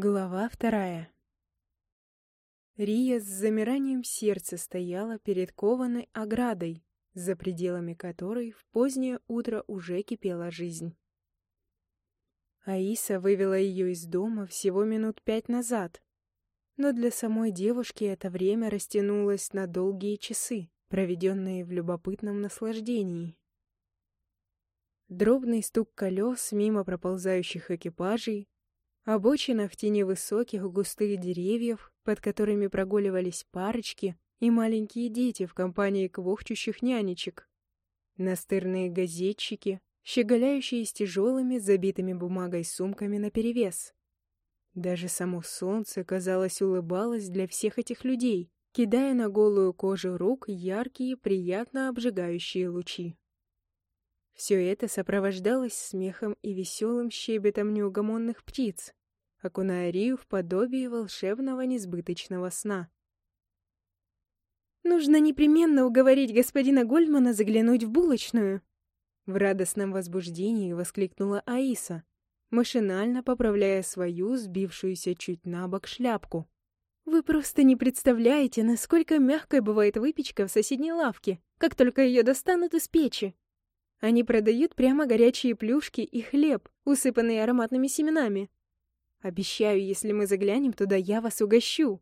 Глава вторая Рия с замиранием сердца стояла перед кованой оградой, за пределами которой в позднее утро уже кипела жизнь. Аиса вывела ее из дома всего минут пять назад, но для самой девушки это время растянулось на долгие часы, проведенные в любопытном наслаждении. Дробный стук колес мимо проползающих экипажей, обочина в тени высоких густых деревьев, под которыми прогуливались парочки и маленькие дети в компании квохчущих нянечек, настырные газетчики, щеголяющие с тяжелыми, забитыми бумагой сумками наперевес. Даже само солнце, казалось, улыбалось для всех этих людей, кидая на голую кожу рук яркие, приятно обжигающие лучи. Все это сопровождалось смехом и веселым щебетом неугомонных птиц, окуная Рию в подобие волшебного несбыточного сна. «Нужно непременно уговорить господина Гольдмана заглянуть в булочную!» В радостном возбуждении воскликнула Аиса, машинально поправляя свою сбившуюся чуть на бок шляпку. «Вы просто не представляете, насколько мягкой бывает выпечка в соседней лавке, как только ее достанут из печи!» Они продают прямо горячие плюшки и хлеб, усыпанные ароматными семенами. Обещаю, если мы заглянем туда, я вас угощу.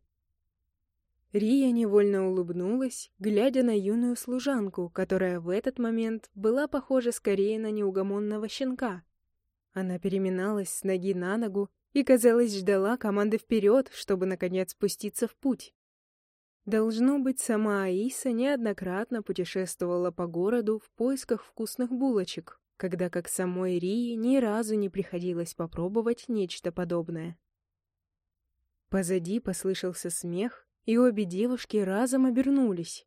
Рия невольно улыбнулась, глядя на юную служанку, которая в этот момент была похожа скорее на неугомонного щенка. Она переминалась с ноги на ногу и, казалось, ждала команды вперед, чтобы, наконец, спуститься в путь. Должно быть, сама Аиса неоднократно путешествовала по городу в поисках вкусных булочек, когда как самой Рии ни разу не приходилось попробовать нечто подобное. Позади послышался смех, и обе девушки разом обернулись.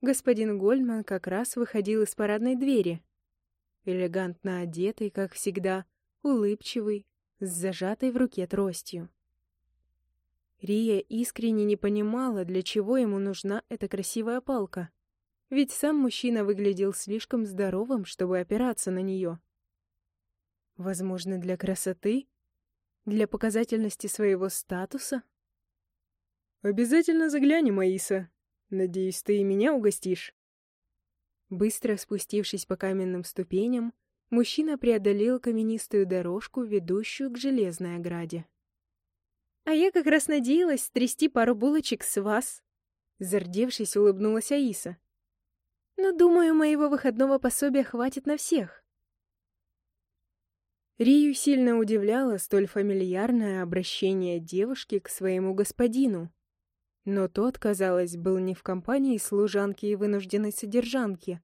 Господин Гольдман как раз выходил из парадной двери. Элегантно одетый, как всегда, улыбчивый, с зажатой в руке тростью. Рия искренне не понимала, для чего ему нужна эта красивая палка. Ведь сам мужчина выглядел слишком здоровым, чтобы опираться на нее. Возможно, для красоты? Для показательности своего статуса? «Обязательно заглянем, Аиса. Надеюсь, ты и меня угостишь». Быстро спустившись по каменным ступеням, мужчина преодолел каменистую дорожку, ведущую к железной ограде. А я как раз надеялась стрясти пару булочек с вас. Зардевшись, улыбнулась Аиса. Но, думаю, моего выходного пособия хватит на всех. Рию сильно удивляло столь фамильярное обращение девушки к своему господину. Но тот, казалось, был не в компании служанки и вынужденной содержанки,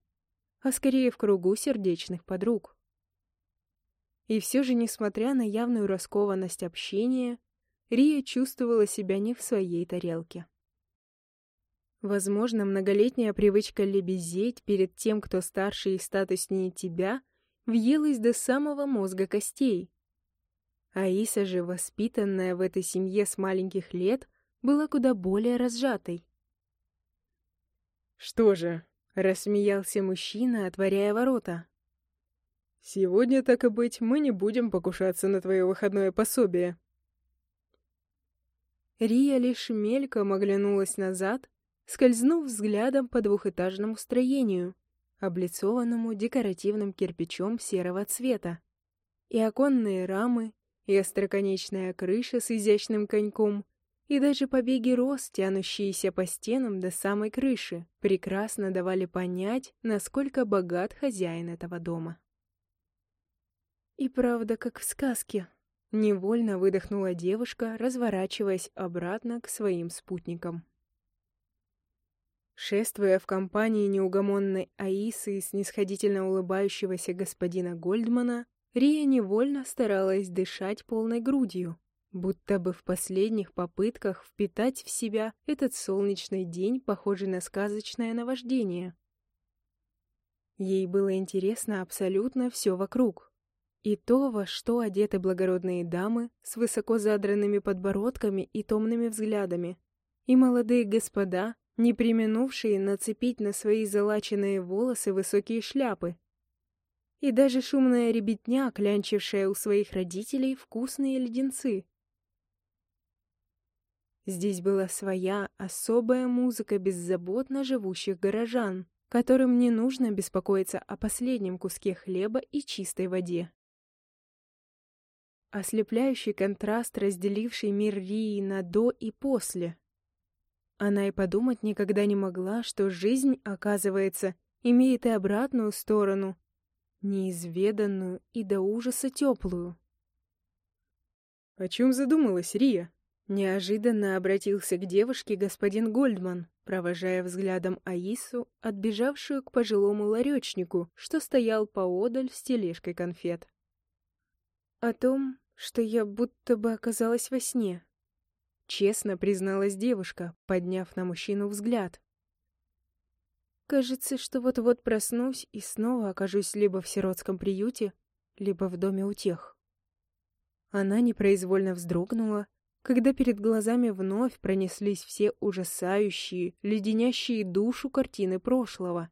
а скорее в кругу сердечных подруг. И все же, несмотря на явную раскованность общения, Рия чувствовала себя не в своей тарелке. Возможно, многолетняя привычка лебезеть перед тем, кто старше и статуснее тебя, въелась до самого мозга костей. Аиса же, воспитанная в этой семье с маленьких лет, была куда более разжатой. «Что же?» — рассмеялся мужчина, отворяя ворота. «Сегодня, так и быть, мы не будем покушаться на твое выходное пособие. Рия лишь мельком оглянулась назад, скользнув взглядом по двухэтажному строению, облицованному декоративным кирпичом серого цвета. И оконные рамы, и остроконечная крыша с изящным коньком, и даже побеги роз, тянущиеся по стенам до самой крыши, прекрасно давали понять, насколько богат хозяин этого дома. И правда, как в сказке, Невольно выдохнула девушка, разворачиваясь обратно к своим спутникам. Шествуя в компании неугомонной Аисы и снисходительно улыбающегося господина Гольдмана, Рия невольно старалась дышать полной грудью, будто бы в последних попытках впитать в себя этот солнечный день, похожий на сказочное наваждение. Ей было интересно абсолютно все вокруг. И то, во что одеты благородные дамы с высоко задранными подбородками и томными взглядами, и молодые господа, не применувшие нацепить на свои залаченные волосы высокие шляпы, и даже шумная ребятня, клянчившая у своих родителей вкусные леденцы. Здесь была своя особая музыка беззаботно живущих горожан, которым не нужно беспокоиться о последнем куске хлеба и чистой воде. Ослепляющий контраст, разделивший мир Рии на «до» и «после». Она и подумать никогда не могла, что жизнь, оказывается, имеет и обратную сторону, неизведанную и до ужаса теплую. «О чем задумалась Рия?» Неожиданно обратился к девушке господин Гольдман, провожая взглядом Аису, отбежавшую к пожилому ларечнику, что стоял поодаль с тележкой конфет. «О том, что я будто бы оказалась во сне», — честно призналась девушка, подняв на мужчину взгляд. «Кажется, что вот-вот проснусь и снова окажусь либо в сиротском приюте, либо в доме утех». Она непроизвольно вздрогнула, когда перед глазами вновь пронеслись все ужасающие, леденящие душу картины прошлого.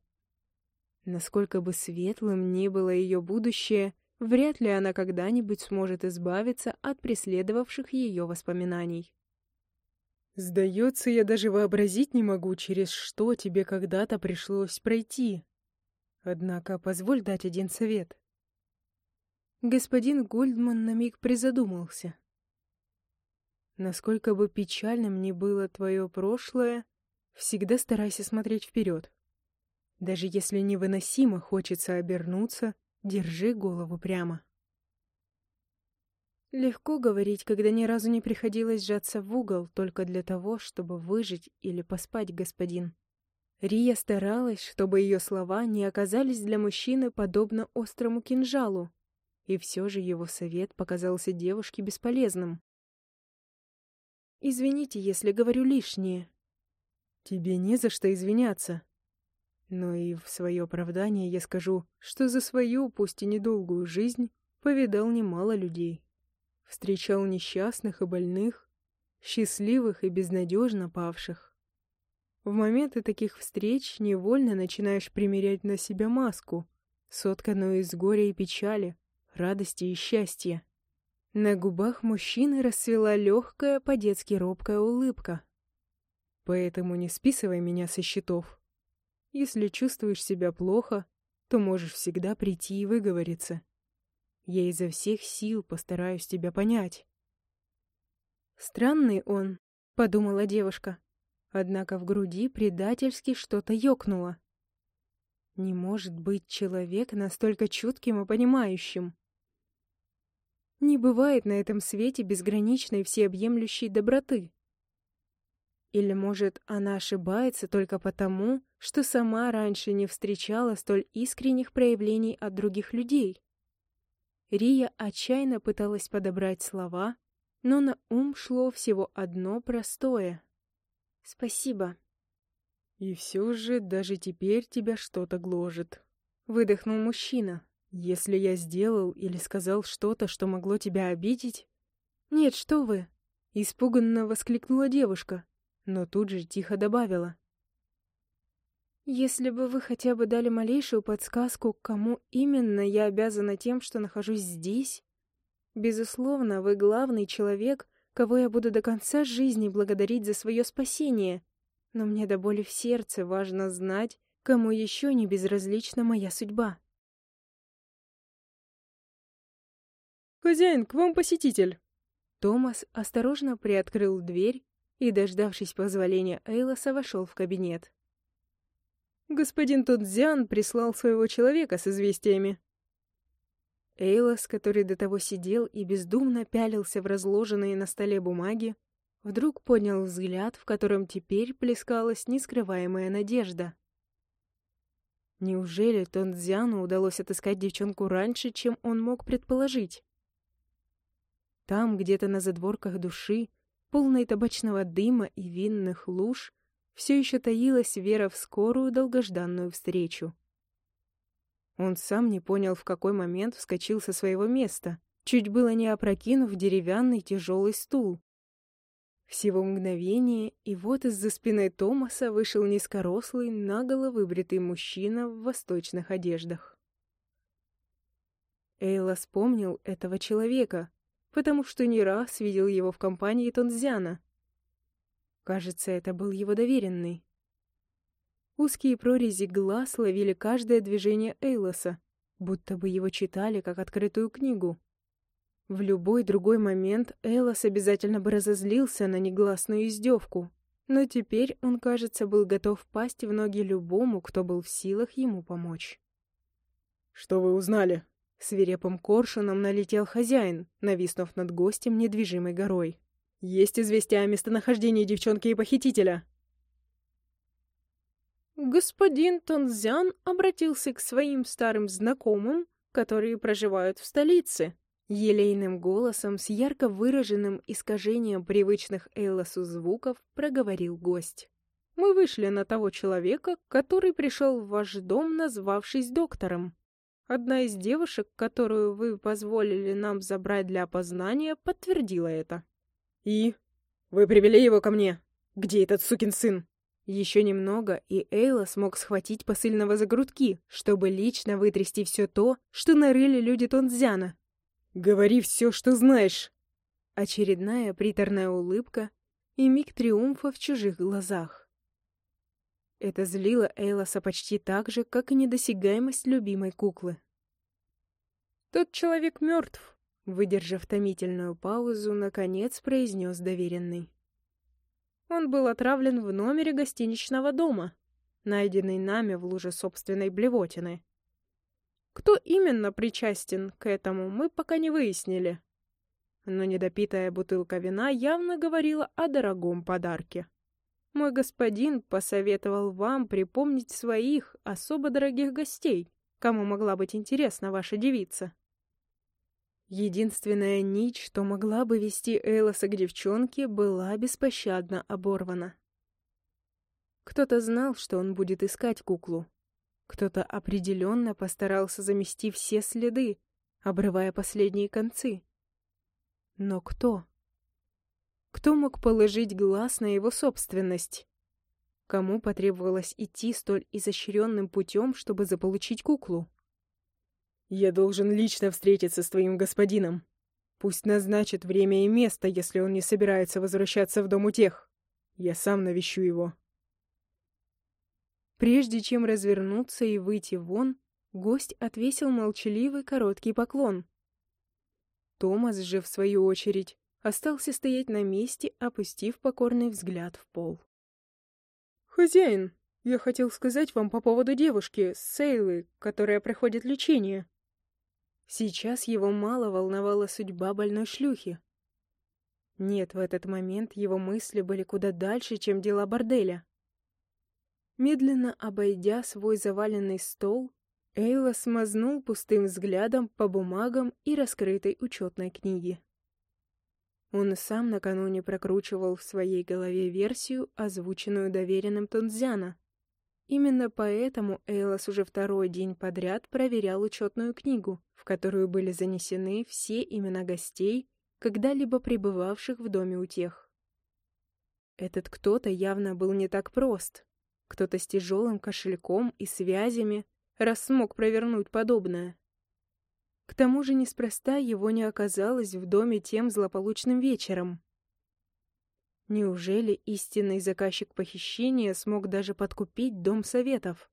Насколько бы светлым ни было ее будущее, вряд ли она когда-нибудь сможет избавиться от преследовавших ее воспоминаний. «Сдается, я даже вообразить не могу, через что тебе когда-то пришлось пройти. Однако позволь дать один совет». Господин Гольдман на миг призадумался. Насколько бы печальным ни было твое прошлое, всегда старайся смотреть вперед. Даже если невыносимо хочется обернуться, держи голову прямо. Легко говорить, когда ни разу не приходилось сжаться в угол только для того, чтобы выжить или поспать, господин. Рия старалась, чтобы ее слова не оказались для мужчины подобно острому кинжалу, и все же его совет показался девушке бесполезным. Извините, если говорю лишнее. Тебе не за что извиняться. Но и в свое оправдание я скажу, что за свою, пусть и недолгую жизнь, повидал немало людей. Встречал несчастных и больных, счастливых и безнадежно павших. В моменты таких встреч невольно начинаешь примерять на себя маску, сотканную из горя и печали, радости и счастья. На губах мужчины расцвела легкая, по-детски робкая улыбка. Поэтому не списывай меня со счетов. Если чувствуешь себя плохо, то можешь всегда прийти и выговориться. Я изо всех сил постараюсь тебя понять. Странный он, подумала девушка. Однако в груди предательски что-то ёкнуло. Не может быть человек настолько чутким и понимающим. Не бывает на этом свете безграничной всеобъемлющей доброты. Или, может, она ошибается только потому, что сама раньше не встречала столь искренних проявлений от других людей? Рия отчаянно пыталась подобрать слова, но на ум шло всего одно простое. «Спасибо». «И все же даже теперь тебя что-то гложет», — выдохнул мужчина. Если я сделал или сказал что-то, что могло тебя обидеть... Нет, что вы! Испуганно воскликнула девушка, но тут же тихо добавила. Если бы вы хотя бы дали малейшую подсказку, кому именно я обязана тем, что нахожусь здесь... Безусловно, вы главный человек, кого я буду до конца жизни благодарить за свое спасение. Но мне до боли в сердце важно знать, кому еще не безразлична моя судьба. «Хозяин, к вам посетитель!» Томас осторожно приоткрыл дверь и, дождавшись позволения Эйлоса, вошел в кабинет. «Господин Тодзян прислал своего человека с известиями». Эйлос, который до того сидел и бездумно пялился в разложенные на столе бумаги, вдруг поднял взгляд, в котором теперь плескалась нескрываемая надежда. Неужели Тонцзяну удалось отыскать девчонку раньше, чем он мог предположить? Там, где-то на задворках души, полной табачного дыма и винных луж, все еще таилась вера в скорую долгожданную встречу. Он сам не понял, в какой момент вскочил со своего места, чуть было не опрокинув деревянный тяжелый стул. Всего мгновение, и вот из-за спины Томаса вышел низкорослый, наголо выбритый мужчина в восточных одеждах. Эйла вспомнил этого человека, потому что не раз видел его в компании Тонзяна. Кажется, это был его доверенный. Узкие прорези глаз ловили каждое движение Эйлоса, будто бы его читали как открытую книгу. В любой другой момент Эйлос обязательно бы разозлился на негласную издевку, но теперь он, кажется, был готов пасть в ноги любому, кто был в силах ему помочь. «Что вы узнали?» Свирепым коршуном налетел хозяин, нависнув над гостем недвижимой горой. «Есть известие о местонахождении девчонки и похитителя?» Господин Тонзян обратился к своим старым знакомым, которые проживают в столице. Елейным голосом с ярко выраженным искажением привычных Эйлосу звуков проговорил гость. «Мы вышли на того человека, который пришел в ваш дом, назвавшись доктором. Одна из девушек, которую вы позволили нам забрать для опознания, подтвердила это». «И? Вы привели его ко мне? Где этот сукин сын?» Еще немного, и Эйла смог схватить посыльного за грудки, чтобы лично вытрясти все то, что нарыли люди Тонзяна. «Говори все, что знаешь!» Очередная приторная улыбка и миг триумфа в чужих глазах. Это злило Эйлоса почти так же, как и недосягаемость любимой куклы. «Тот человек мертв», — выдержав томительную паузу, наконец произнес доверенный. Он был отравлен в номере гостиничного дома, найденный нами в луже собственной блевотины. Кто именно причастен к этому, мы пока не выяснили. Но недопитая бутылка вина явно говорила о дорогом подарке. Мой господин посоветовал вам припомнить своих особо дорогих гостей, кому могла быть интересна ваша девица. Единственная нить, что могла бы вести Эйлоса к девчонке, была беспощадно оборвана. Кто-то знал, что он будет искать куклу. Кто-то определенно постарался замести все следы, обрывая последние концы. Но кто? Кто мог положить глаз на его собственность? Кому потребовалось идти столь изощренным путем, чтобы заполучить куклу? Я должен лично встретиться с твоим господином. Пусть назначит время и место, если он не собирается возвращаться в дом у тех. Я сам навещу его. Прежде чем развернуться и выйти вон, гость отвесил молчаливый короткий поклон. Томас же, в свою очередь, остался стоять на месте, опустив покорный взгляд в пол. «Хозяин, я хотел сказать вам по поводу девушки, Сейлы, которая проходит лечение». Сейчас его мало волновала судьба больной шлюхи. Нет, в этот момент его мысли были куда дальше, чем дела борделя. Медленно обойдя свой заваленный стол, Эйла смазнул пустым взглядом по бумагам и раскрытой учетной книге. Он сам накануне прокручивал в своей голове версию, озвученную доверенным Тунзяна. Именно поэтому Эйлос уже второй день подряд проверял учетную книгу, в которую были занесены все имена гостей, когда-либо пребывавших в доме у тех. Этот кто-то явно был не так прост. Кто-то с тяжелым кошельком и связями, раз смог провернуть подобное. К тому же неспроста его не оказалось в доме тем злополучным вечером. Неужели истинный заказчик похищения смог даже подкупить Дом Советов?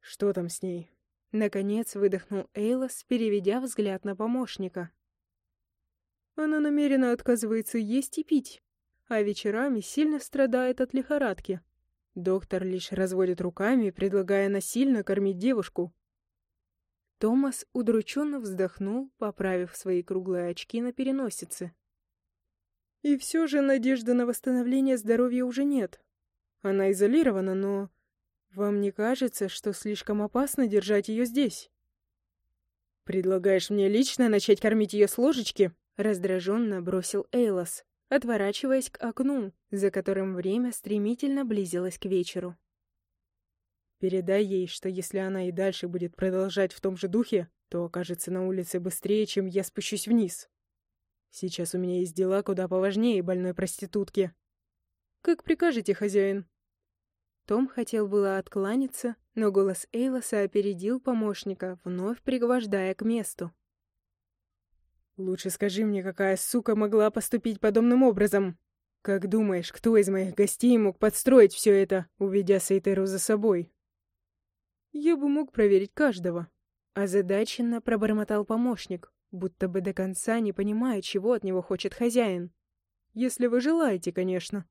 «Что там с ней?» Наконец выдохнул Эйлос, переведя взгляд на помощника. Она намеренно отказывается есть и пить, а вечерами сильно страдает от лихорадки. Доктор лишь разводит руками, предлагая насильно кормить девушку. Томас удрученно вздохнул, поправив свои круглые очки на переносице. И все же надежды на восстановление здоровья уже нет. Она изолирована, но... Вам не кажется, что слишком опасно держать ее здесь? Предлагаешь мне лично начать кормить ее с ложечки? Раздраженно бросил Эйлос, отворачиваясь к окну, за которым время стремительно близилось к вечеру. Передай ей, что если она и дальше будет продолжать в том же духе, то окажется на улице быстрее, чем я спущусь вниз. Сейчас у меня есть дела куда поважнее больной проститутки. Как прикажете, хозяин?» Том хотел было откланяться, но голос Эйлоса опередил помощника, вновь пригвождая к месту. «Лучше скажи мне, какая сука могла поступить подобным образом? Как думаешь, кто из моих гостей мог подстроить все это, уведя Сейтеру за собой? Я бы мог проверить каждого. Озадаченно пробормотал помощник, будто бы до конца не понимая, чего от него хочет хозяин. Если вы желаете, конечно.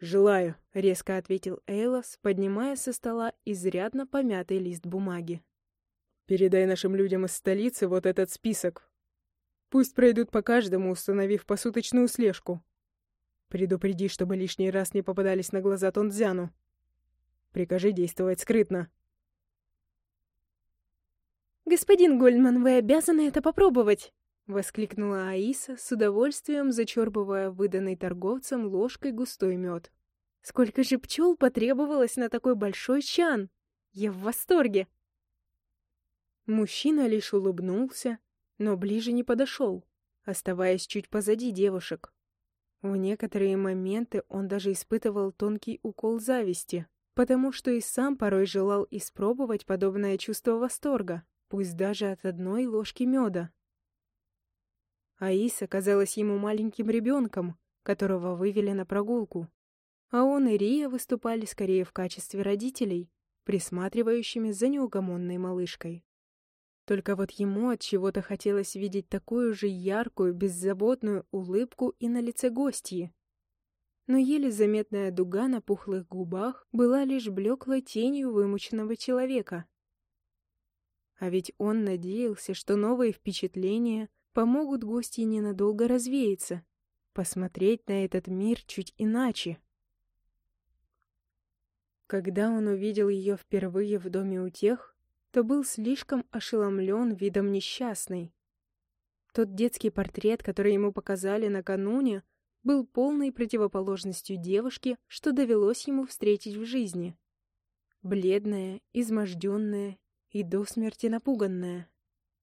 «Желаю», — резко ответил Эйлос, поднимая со стола изрядно помятый лист бумаги. «Передай нашим людям из столицы вот этот список. Пусть пройдут по каждому, установив посуточную слежку. Предупреди, чтобы лишний раз не попадались на глаза Тонцзяну. Прикажи действовать скрытно». «Господин Гольдман, вы обязаны это попробовать!» — воскликнула Аиса, с удовольствием зачерпывая выданный торговцем ложкой густой мед. «Сколько же пчел потребовалось на такой большой чан! Я в восторге!» Мужчина лишь улыбнулся, но ближе не подошел, оставаясь чуть позади девушек. В некоторые моменты он даже испытывал тонкий укол зависти, потому что и сам порой желал испробовать подобное чувство восторга пусть даже от одной ложки меда. Аиса казалась ему маленьким ребенком, которого вывели на прогулку, а он и Рия выступали скорее в качестве родителей, присматривающими за неугомонной малышкой. Только вот ему от чего-то хотелось видеть такую же яркую, беззаботную улыбку и на лице гостьи. Но еле заметная дуга на пухлых губах была лишь блеклой тенью вымученного человека, а ведь он надеялся, что новые впечатления помогут гостье ненадолго развеяться, посмотреть на этот мир чуть иначе. Когда он увидел ее впервые в доме у тех, то был слишком ошеломлен видом несчастной. Тот детский портрет, который ему показали накануне, был полной противоположностью девушки, что довелось ему встретить в жизни. Бледная, изможденная и до смерти напуганная.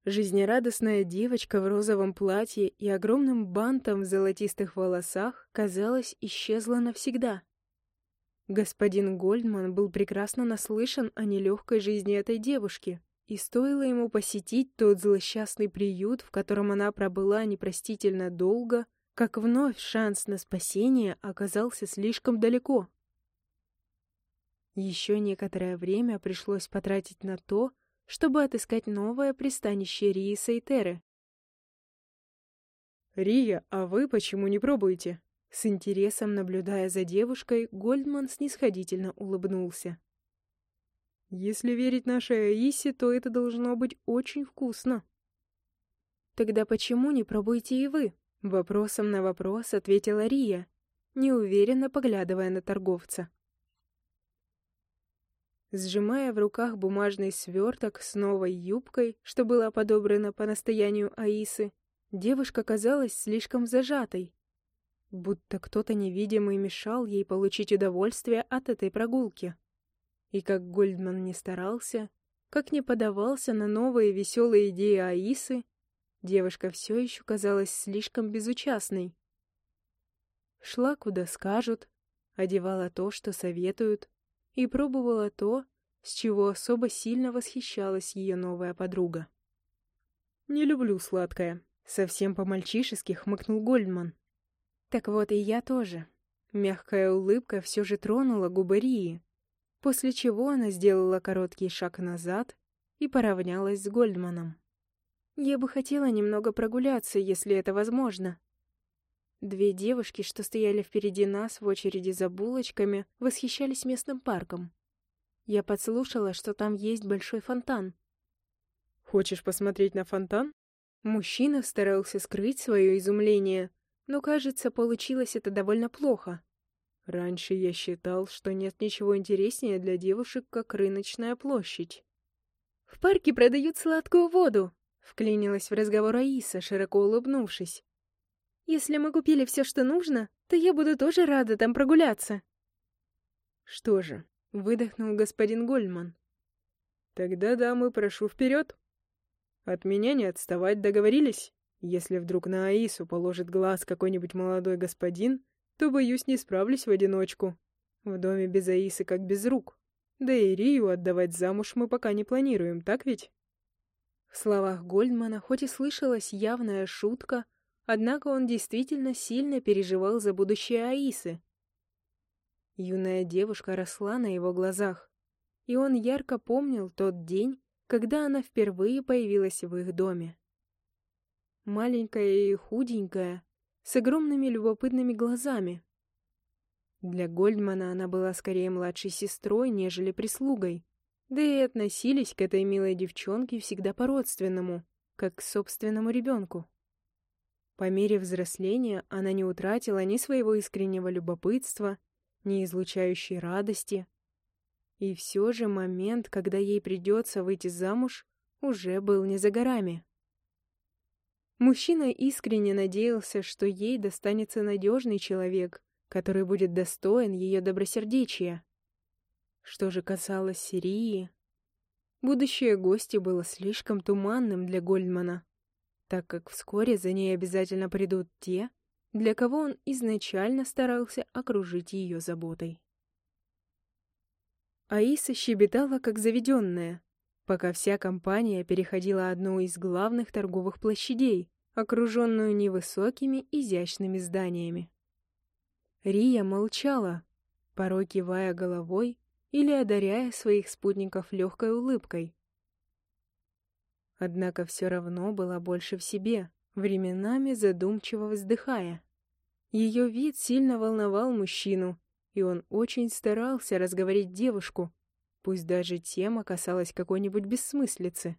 Жизнерадостная девочка в розовом платье и огромным бантом в золотистых волосах, казалось, исчезла навсегда. Господин Гольдман был прекрасно наслышан о нелегкой жизни этой девушки, и стоило ему посетить тот злосчастный приют, в котором она пробыла непростительно долго, как вновь шанс на спасение оказался слишком далеко. Еще некоторое время пришлось потратить на то, чтобы отыскать новое пристанище Рии Сейтеры. «Рия, а вы почему не пробуете?» С интересом наблюдая за девушкой, Гольдман снисходительно улыбнулся. «Если верить нашей Аисе, то это должно быть очень вкусно». «Тогда почему не пробуете и вы?» Вопросом на вопрос ответила Рия, неуверенно поглядывая на торговца. Сжимая в руках бумажный сверток с новой юбкой, что было подобрано по настоянию Аисы, девушка казалась слишком зажатой, будто кто-то невидимый мешал ей получить удовольствие от этой прогулки. И как Гольдман не старался, как не подавался на новые веселые идеи Аисы, девушка все еще казалась слишком безучастной. Шла, куда скажут, одевала то, что советуют, и пробовала то, с чего особо сильно восхищалась ее новая подруга. «Не люблю сладкое», — совсем по-мальчишески хмыкнул Гольдман. «Так вот и я тоже». Мягкая улыбка все же тронула губы Рии, после чего она сделала короткий шаг назад и поравнялась с Гольдманом. «Я бы хотела немного прогуляться, если это возможно», Две девушки, что стояли впереди нас в очереди за булочками, восхищались местным парком. Я подслушала, что там есть большой фонтан. «Хочешь посмотреть на фонтан?» Мужчина старался скрыть свое изумление, но, кажется, получилось это довольно плохо. Раньше я считал, что нет ничего интереснее для девушек, как рыночная площадь. «В парке продают сладкую воду!» — вклинилась в разговор Аиса, широко улыбнувшись. Если мы купили все, что нужно, то я буду тоже рада там прогуляться. Что же, выдохнул господин Гольман. Тогда, дамы, прошу вперед. От меня не отставать, договорились? Если вдруг на Аису положит глаз какой-нибудь молодой господин, то, боюсь, не справлюсь в одиночку. В доме без Аисы как без рук. Да и Рию отдавать замуж мы пока не планируем, так ведь? В словах Гольдмана хоть и слышалась явная шутка, Однако он действительно сильно переживал за будущее Аисы. Юная девушка росла на его глазах, и он ярко помнил тот день, когда она впервые появилась в их доме. Маленькая и худенькая, с огромными любопытными глазами. Для Гольдмана она была скорее младшей сестрой, нежели прислугой, да и относились к этой милой девчонке всегда по-родственному, как к собственному ребенку. По мере взросления она не утратила ни своего искреннего любопытства, ни излучающей радости, и все же момент, когда ей придется выйти замуж, уже был не за горами. Мужчина искренне надеялся, что ей достанется надежный человек, который будет достоин ее добросердечия. Что же касалось Сирии, будущее гости было слишком туманным для Гольдмана, так как вскоре за ней обязательно придут те, для кого он изначально старался окружить ее заботой. Аиса щебетала, как заведенная, пока вся компания переходила одну из главных торговых площадей, окруженную невысокими изящными зданиями. Рия молчала, порой кивая головой или одаряя своих спутников легкой улыбкой. Однако все равно была больше в себе, временами задумчиво вздыхая. Ее вид сильно волновал мужчину, и он очень старался разговорить девушку, пусть даже тема касалась какой-нибудь бессмыслицы.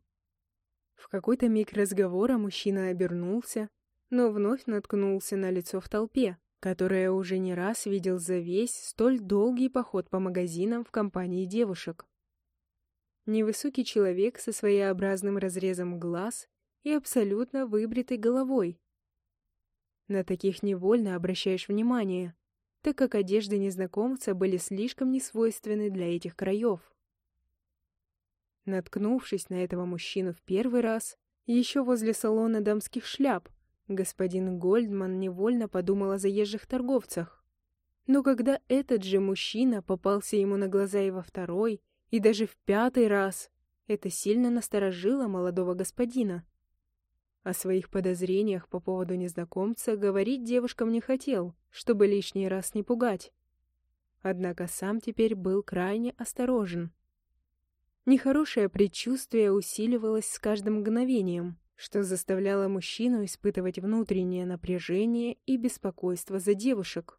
В какой-то миг разговора мужчина обернулся, но вновь наткнулся на лицо в толпе, которое уже не раз видел за весь столь долгий поход по магазинам в компании девушек. Невысокий человек со своеобразным разрезом глаз и абсолютно выбритой головой. На таких невольно обращаешь внимание, так как одежды незнакомца были слишком несвойственны для этих краев. Наткнувшись на этого мужчину в первый раз, еще возле салона дамских шляп, господин Гольдман невольно подумал о заезжих торговцах. Но когда этот же мужчина попался ему на глаза и во второй, и даже в пятый раз, это сильно насторожило молодого господина. О своих подозрениях по поводу незнакомца говорить девушкам не хотел, чтобы лишний раз не пугать. Однако сам теперь был крайне осторожен. Нехорошее предчувствие усиливалось с каждым мгновением, что заставляло мужчину испытывать внутреннее напряжение и беспокойство за девушек.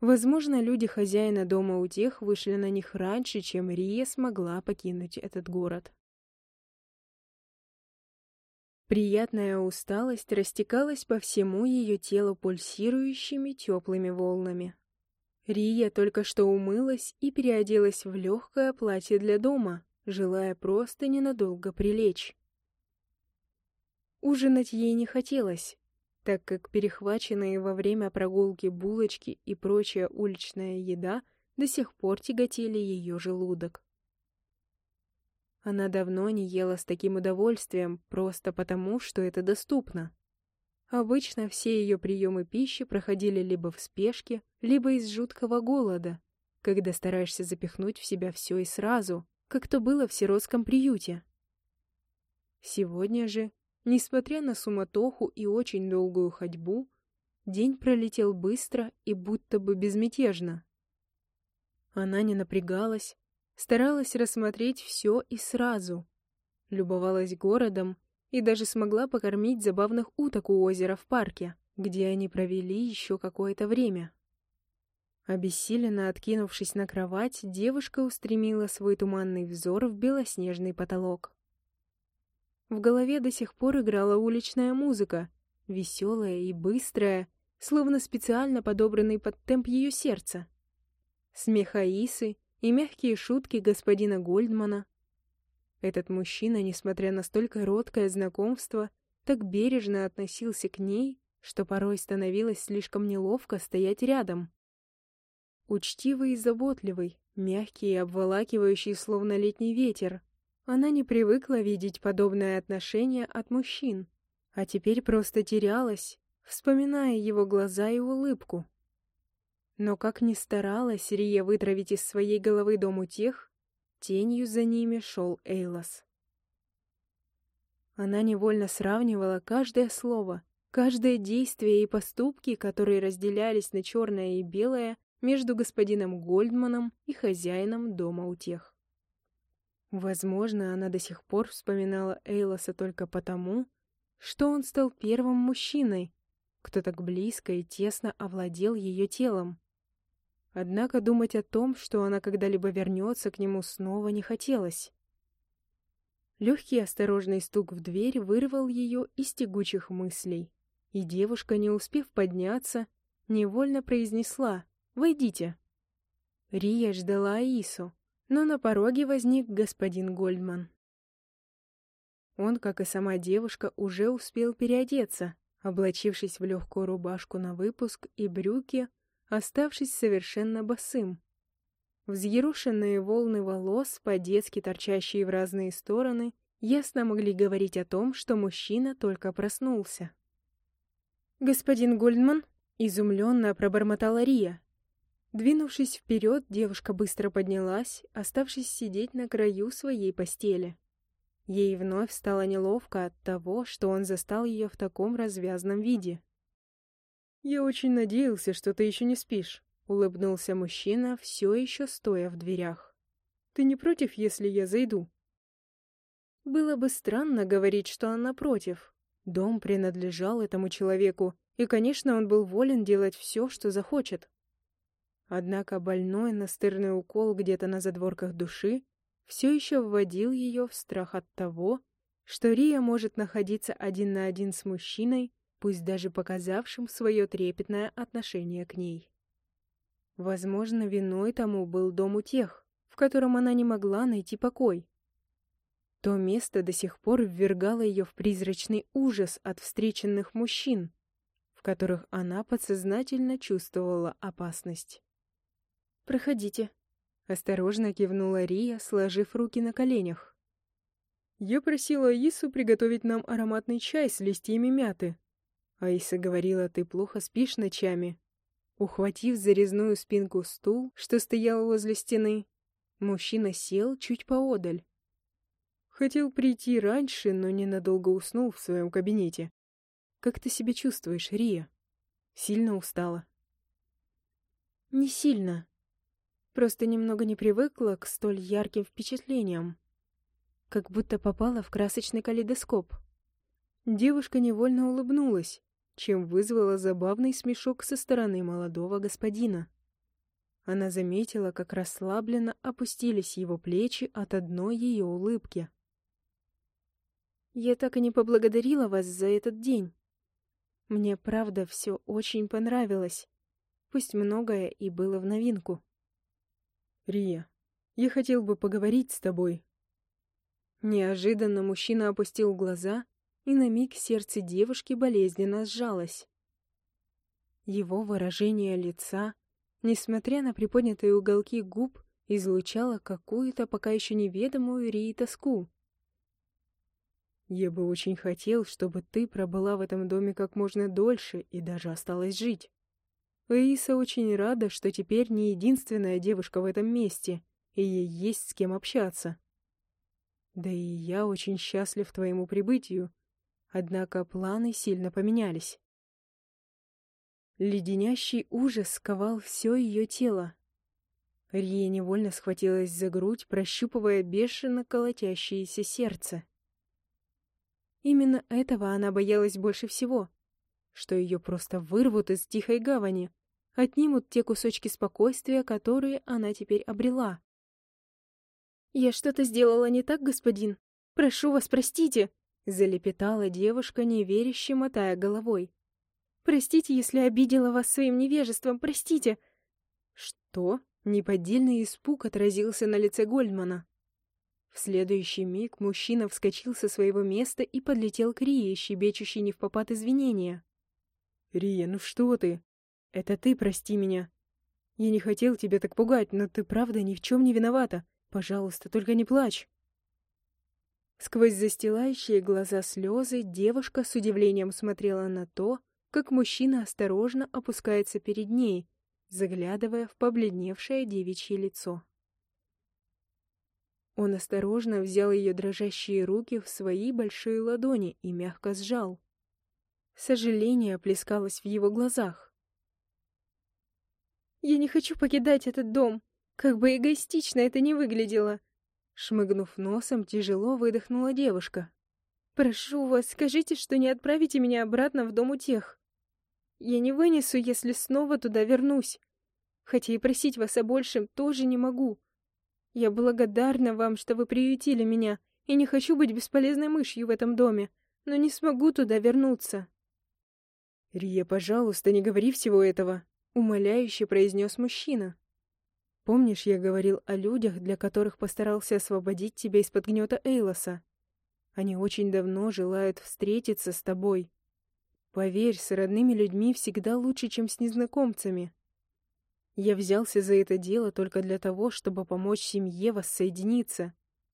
Возможно, люди хозяина дома у тех вышли на них раньше, чем Рия смогла покинуть этот город. Приятная усталость растекалась по всему ее телу пульсирующими теплыми волнами. Рия только что умылась и переоделась в легкое платье для дома, желая просто ненадолго прилечь. Ужинать ей не хотелось, так как перехваченные во время прогулки булочки и прочая уличная еда до сих пор тяготели ее желудок. Она давно не ела с таким удовольствием, просто потому, что это доступно. Обычно все ее приемы пищи проходили либо в спешке, либо из жуткого голода, когда стараешься запихнуть в себя все и сразу, как то было в сиротском приюте. Сегодня же, несмотря на суматоху и очень долгую ходьбу, день пролетел быстро и будто бы безмятежно. Она не напрягалась, Старалась рассмотреть все и сразу. Любовалась городом и даже смогла покормить забавных уток у озера в парке, где они провели еще какое-то время. Обессиленно откинувшись на кровать, девушка устремила свой туманный взор в белоснежный потолок. В голове до сих пор играла уличная музыка, веселая и быстрая, словно специально подобранный под темп ее сердца. Смех Аисы и мягкие шутки господина Гольдмана. Этот мужчина, несмотря на столь короткое знакомство, так бережно относился к ней, что порой становилось слишком неловко стоять рядом. Учтивый и заботливый, мягкий и обволакивающий, словно летний ветер. Она не привыкла видеть подобное отношение от мужчин, а теперь просто терялась, вспоминая его глаза и улыбку. Но как ни старалась Рия вытравить из своей головы дом утех, тенью за ними шел Эйлас. Она невольно сравнивала каждое слово, Каждое действие и поступки, которые разделялись на черное и белое, между господином Гольдманом и хозяином дома утех. Возможно, она до сих пор вспоминала Эйлоса только потому, что он стал первым мужчиной, кто так близко и тесно овладел ее телом. Однако думать о том, что она когда-либо вернется к нему, снова не хотелось. Легкий осторожный стук в дверь вырвал ее из тягучих мыслей, и девушка, не успев подняться, невольно произнесла «Войдите». Рия ждала Аису, но на пороге возник господин Гольдман. Он, как и сама девушка, уже успел переодеться, облачившись в легкую рубашку на выпуск и брюки, оставшись совершенно босым. Взъерушенные волны волос, по-детски торчащие в разные стороны, ясно могли говорить о том, что мужчина только проснулся. «Господин Гольдман?» — изумленно пробормотала Рия. Двинувшись вперед, девушка быстро поднялась, оставшись сидеть на краю своей постели. Ей вновь стало неловко от того, что он застал ее в таком развязном виде. «Я очень надеялся, что ты еще не спишь», — улыбнулся мужчина, все еще стоя в дверях. «Ты не против, если я зайду?» Было бы странно говорить, что она против. Дом принадлежал этому человеку, и, конечно, он был волен делать все, что захочет. Однако больной настырный укол где-то на задворках души все еще вводил ее в страх от того, что Рия может находиться один на один с мужчиной, пусть даже показавшим свое трепетное отношение к ней. Возможно, виной тому был дом у тех, в котором она не могла найти покой. То место до сих пор ввергало ее в призрачный ужас от встреченных мужчин, в которых она подсознательно чувствовала опасность. «Проходите», — осторожно кивнула Рия, сложив руки на коленях. «Я просила Аису приготовить нам ароматный чай с листьями мяты». Аиса говорила, ты плохо спишь ночами. Ухватив зарезную спинку стул, что стоял возле стены, мужчина сел чуть поодаль. Хотел прийти раньше, но ненадолго уснул в своем кабинете. Как ты себя чувствуешь, Рия? Сильно устала? Не сильно. Просто немного не привыкла к столь ярким впечатлениям. Как будто попала в красочный калейдоскоп. Девушка невольно улыбнулась, чем вызвала забавный смешок со стороны молодого господина. Она заметила, как расслабленно опустились его плечи от одной ее улыбки. «Я так и не поблагодарила вас за этот день. Мне, правда, все очень понравилось, пусть многое и было в новинку». «Рия, я хотел бы поговорить с тобой». Неожиданно мужчина опустил глаза, и на миг сердце девушки болезненно сжалось. Его выражение лица, несмотря на приподнятые уголки губ, излучало какую-то пока еще неведомую Рии тоску. «Я бы очень хотел, чтобы ты пробыла в этом доме как можно дольше и даже осталась жить. Лаиса очень рада, что теперь не единственная девушка в этом месте, и ей есть с кем общаться. Да и я очень счастлив твоему прибытию, однако планы сильно поменялись. Леденящий ужас сковал все ее тело. Рия невольно схватилась за грудь, прощупывая бешено колотящееся сердце. Именно этого она боялась больше всего, что ее просто вырвут из тихой гавани, отнимут те кусочки спокойствия, которые она теперь обрела. «Я что-то сделала не так, господин? Прошу вас, простите!» — залепетала девушка, неверяще мотая головой. «Простите, если обидела вас своим невежеством, простите!» Что? Неподдельный испуг отразился на лице Гольдмана. В следующий миг мужчина вскочил со своего места и подлетел к Рие, щебечущей не в попад извинения. «Рия, ну что ты?» «Это ты прости меня. Я не хотел тебя так пугать, но ты правда ни в чем не виновата. Пожалуйста, только не плачь». Сквозь застилающие глаза слезы девушка с удивлением смотрела на то, как мужчина осторожно опускается перед ней, заглядывая в побледневшее девичье лицо. Он осторожно взял ее дрожащие руки в свои большие ладони и мягко сжал. Сожаление плескалось в его глазах. «Я не хочу покидать этот дом, как бы эгоистично это ни выглядело!» Шмыгнув носом, тяжело выдохнула девушка. «Прошу вас, скажите, что не отправите меня обратно в дом у тех. Я не вынесу, если снова туда вернусь. Хотя и просить вас о большем тоже не могу. Я благодарна вам, что вы приютили меня, и не хочу быть бесполезной мышью в этом доме, но не смогу туда вернуться». «Рия, пожалуйста, не говори всего этого», — умоляюще произнес мужчина. «Помнишь, я говорил о людях, для которых постарался освободить тебя из-под гнета Эйлоса? Они очень давно желают встретиться с тобой. Поверь, с родными людьми всегда лучше, чем с незнакомцами. Я взялся за это дело только для того, чтобы помочь семье воссоединиться,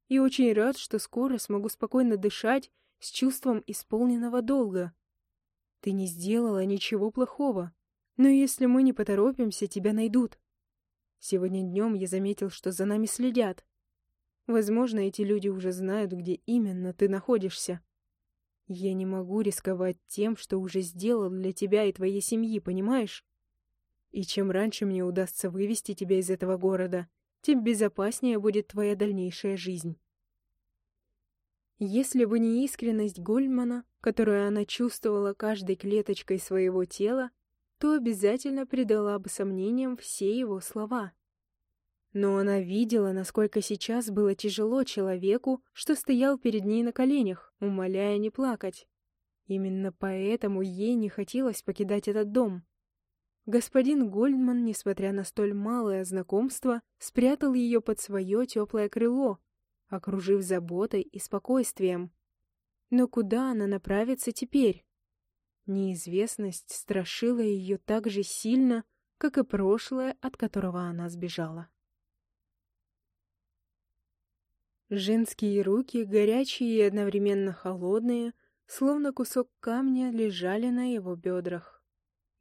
и очень рад, что скоро смогу спокойно дышать с чувством исполненного долга. Ты не сделала ничего плохого, но если мы не поторопимся, тебя найдут. Сегодня днем я заметил, что за нами следят. Возможно, эти люди уже знают, где именно ты находишься. Я не могу рисковать тем, что уже сделал для тебя и твоей семьи, понимаешь? И чем раньше мне удастся вывести тебя из этого города, тем безопаснее будет твоя дальнейшая жизнь. Если бы не искренность Гольмана, которую она чувствовала каждой клеточкой своего тела, то обязательно придала бы сомнениям все его слова. Но она видела, насколько сейчас было тяжело человеку, что стоял перед ней на коленях, умоляя не плакать. Именно поэтому ей не хотелось покидать этот дом. Господин Гольдман, несмотря на столь малое знакомство, спрятал ее под свое теплое крыло, окружив заботой и спокойствием. Но куда она направится теперь? Неизвестность страшила ее так же сильно, как и прошлое, от которого она сбежала. Женские руки, горячие и одновременно холодные, словно кусок камня, лежали на его бедрах.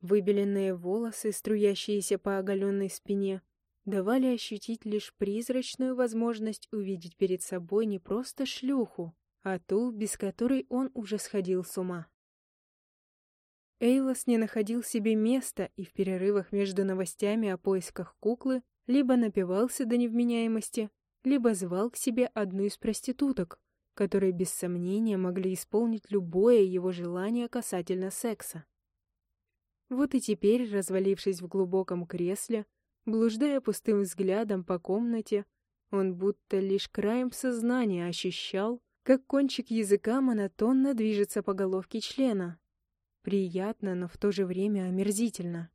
Выбеленные волосы, струящиеся по оголенной спине, давали ощутить лишь призрачную возможность увидеть перед собой не просто шлюху, а ту, без которой он уже сходил с ума. Эйлос не находил себе места и в перерывах между новостями о поисках куклы либо напивался до невменяемости, либо звал к себе одну из проституток, которые без сомнения могли исполнить любое его желание касательно секса. Вот и теперь, развалившись в глубоком кресле, блуждая пустым взглядом по комнате, он будто лишь краем сознания ощущал, как кончик языка монотонно движется по головке члена. Приятно, но в то же время омерзительно.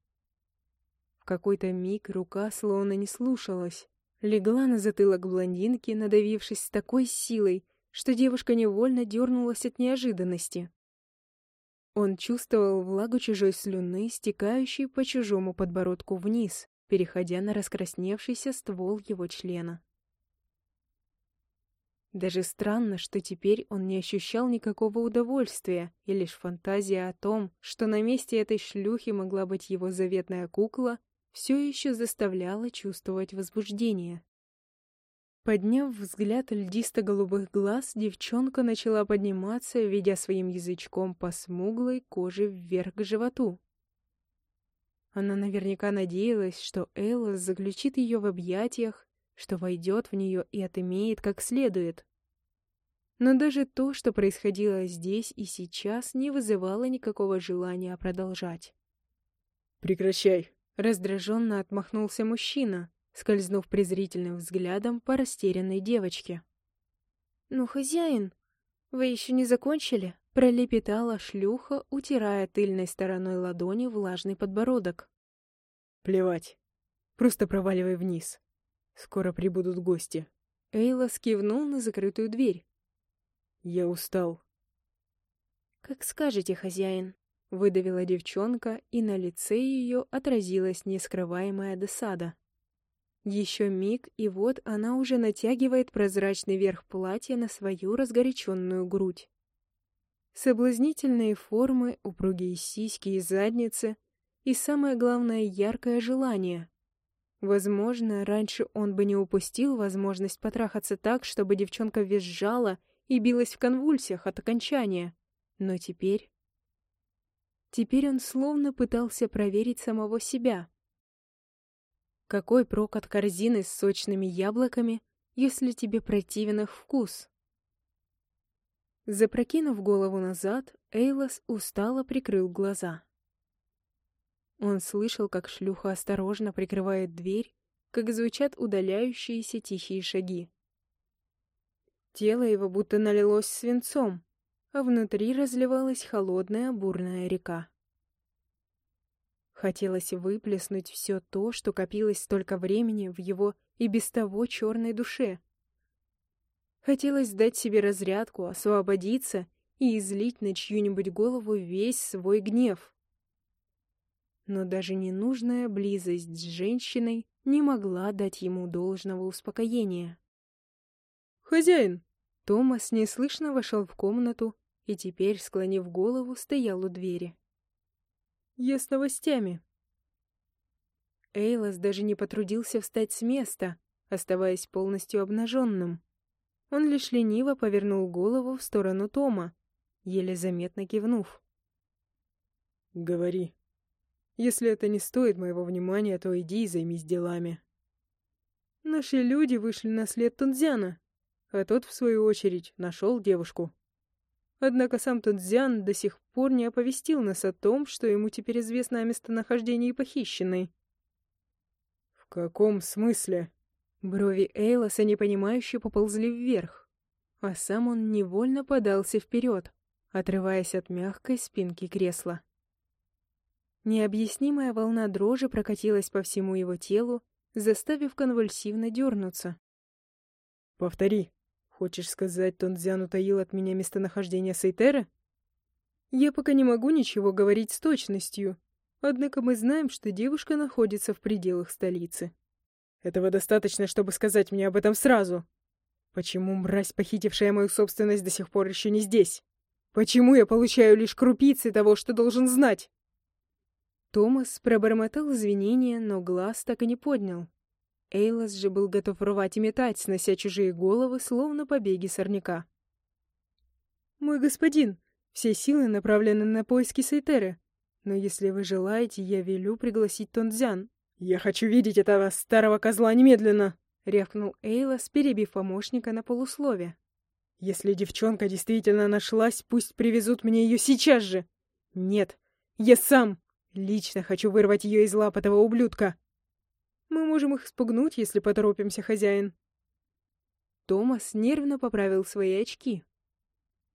В какой-то миг рука словно не слушалась, Легла на затылок блондинки, надавившись с такой силой, что девушка невольно дернулась от неожиданности. Он чувствовал влагу чужой слюны, стекающей по чужому подбородку вниз, переходя на раскрасневшийся ствол его члена. Даже странно, что теперь он не ощущал никакого удовольствия, и лишь фантазия о том, что на месте этой шлюхи могла быть его заветная кукла, все еще заставляло чувствовать возбуждение. Подняв взгляд льдисто-голубых глаз, девчонка начала подниматься, ведя своим язычком по смуглой коже вверх к животу. Она наверняка надеялась, что Элла заключит ее в объятиях, что войдет в нее и отымеет как следует. Но даже то, что происходило здесь и сейчас, не вызывало никакого желания продолжать. «Прекращай!» Раздраженно отмахнулся мужчина, скользнув презрительным взглядом по растерянной девочке. «Ну, хозяин, вы еще не закончили?» — пролепетала шлюха, утирая тыльной стороной ладони влажный подбородок. «Плевать. Просто проваливай вниз. Скоро прибудут гости». Эйла скивнул на закрытую дверь. «Я устал». «Как скажете, хозяин». Выдавила девчонка, и на лице ее отразилась нескрываемая досада. Еще миг, и вот она уже натягивает прозрачный верх платья на свою разгоряченную грудь. Соблазнительные формы, упругие сиськи и задницы, и самое главное, яркое желание. Возможно, раньше он бы не упустил возможность потрахаться так, чтобы девчонка визжала и билась в конвульсиях от окончания. Но теперь Теперь он словно пытался проверить самого себя. Какой прок от корзины с сочными яблоками, если тебе противен их вкус? Запрокинув голову назад, Эйлос устало прикрыл глаза. Он слышал, как шлюха осторожно прикрывает дверь, как звучат удаляющиеся тихие шаги. Тело его будто налилось свинцом, а внутри разливалась холодная бурная река. Хотелось выплеснуть все то, что копилось столько времени в его и без того черной душе. Хотелось дать себе разрядку, освободиться и излить на чью-нибудь голову весь свой гнев. Но даже ненужная близость с женщиной не могла дать ему должного успокоения. «Хозяин!» Томас неслышно вошел в комнату и теперь, склонив голову, стоял у двери. «Я с новостями». Эйлас даже не потрудился встать с места, оставаясь полностью обнаженным. Он лишь лениво повернул голову в сторону Тома, еле заметно кивнув. «Говори. Если это не стоит моего внимания, то иди и займись делами». Наши люди вышли на след Тунзяна, а тот, в свою очередь, нашел девушку. Однако сам Тунцзян до сих пор не оповестил нас о том, что ему теперь известно о местонахождении похищенной. «В каком смысле?» Брови Эйлоса непонимающе поползли вверх, а сам он невольно подался вперед, отрываясь от мягкой спинки кресла. Необъяснимая волна дрожи прокатилась по всему его телу, заставив конвульсивно дернуться. «Повтори», Хочешь сказать, Тонзян утаил от меня местонахождение Сейтера? Я пока не могу ничего говорить с точностью. Однако мы знаем, что девушка находится в пределах столицы. Этого достаточно, чтобы сказать мне об этом сразу. Почему мразь, похитившая мою собственность, до сих пор еще не здесь? Почему я получаю лишь крупицы того, что должен знать? Томас пробормотал извинения, но глаз так и не поднял. Эйлос же был готов рвать и метать, снося чужие головы, словно побеги сорняка. «Мой господин, все силы направлены на поиски Сейтеры. Но если вы желаете, я велю пригласить Тонзян. Я хочу видеть этого старого козла немедленно!» — рявкнул Эйлос, перебив помощника на полуслове. «Если девчонка действительно нашлась, пусть привезут мне ее сейчас же! Нет, я сам лично хочу вырвать ее из лап этого ублюдка!» Мы можем их спугнуть, если поторопимся, хозяин. Томас нервно поправил свои очки.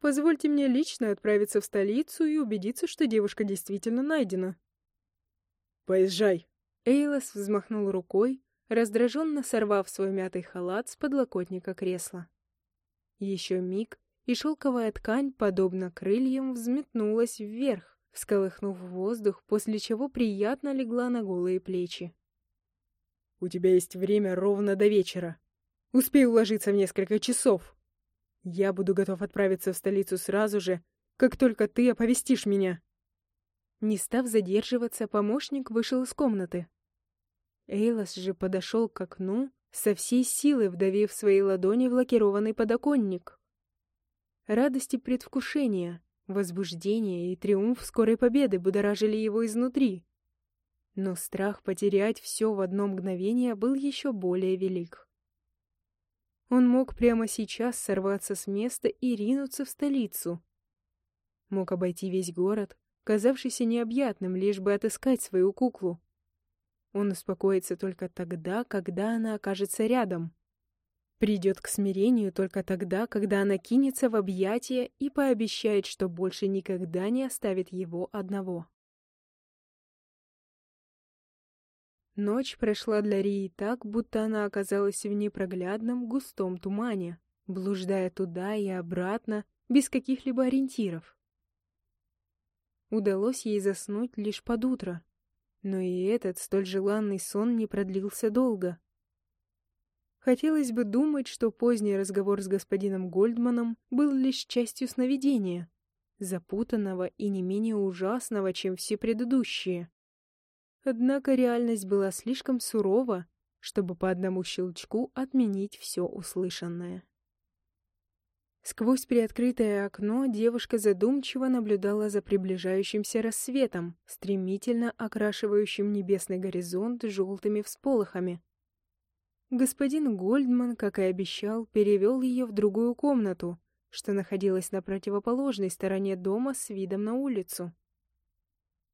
Позвольте мне лично отправиться в столицу и убедиться, что девушка действительно найдена. Поезжай. Эйлос взмахнул рукой, раздраженно сорвав свой мятый халат с подлокотника кресла. Еще миг, и шелковая ткань, подобно крыльям, взметнулась вверх, всколыхнув воздух, после чего приятно легла на голые плечи. У тебя есть время ровно до вечера. Успей уложиться в несколько часов. Я буду готов отправиться в столицу сразу же, как только ты оповестишь меня». Не став задерживаться, помощник вышел из комнаты. Эйлос же подошел к окну, со всей силы вдавив свои ладони в лакированный подоконник. Радости предвкушения, возбуждение и триумф скорой победы будоражили его изнутри. Но страх потерять все в одно мгновение был еще более велик. Он мог прямо сейчас сорваться с места и ринуться в столицу. Мог обойти весь город, казавшийся необъятным, лишь бы отыскать свою куклу. Он успокоится только тогда, когда она окажется рядом. Придет к смирению только тогда, когда она кинется в объятия и пообещает, что больше никогда не оставит его одного. Ночь прошла для Рии так, будто она оказалась в непроглядном густом тумане, блуждая туда и обратно, без каких-либо ориентиров. Удалось ей заснуть лишь под утро, но и этот столь желанный сон не продлился долго. Хотелось бы думать, что поздний разговор с господином Гольдманом был лишь частью сновидения, запутанного и не менее ужасного, чем все предыдущие. Однако реальность была слишком сурова, чтобы по одному щелчку отменить все услышанное. Сквозь приоткрытое окно девушка задумчиво наблюдала за приближающимся рассветом, стремительно окрашивающим небесный горизонт желтыми всполохами. Господин Гольдман, как и обещал, перевел ее в другую комнату, что находилась на противоположной стороне дома с видом на улицу.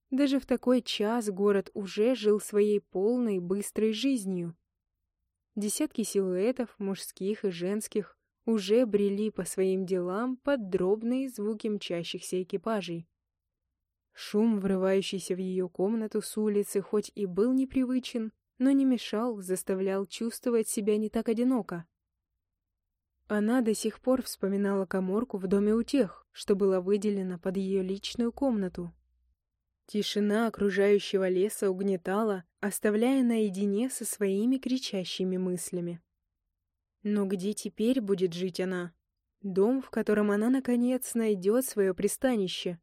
Даже в такой час город уже жил своей полной, быстрой жизнью. Десятки силуэтов, мужских и женских, уже брели по своим делам под дробные звуки мчащихся экипажей. Шум, врывающийся в ее комнату с улицы, хоть и был непривычен, но не мешал, заставлял чувствовать себя не так одиноко. Она до сих пор вспоминала коморку в доме у тех, что было выделено под ее личную комнату. Тишина окружающего леса угнетала, оставляя наедине со своими кричащими мыслями. Но где теперь будет жить она? Дом, в котором она, наконец, найдет свое пристанище.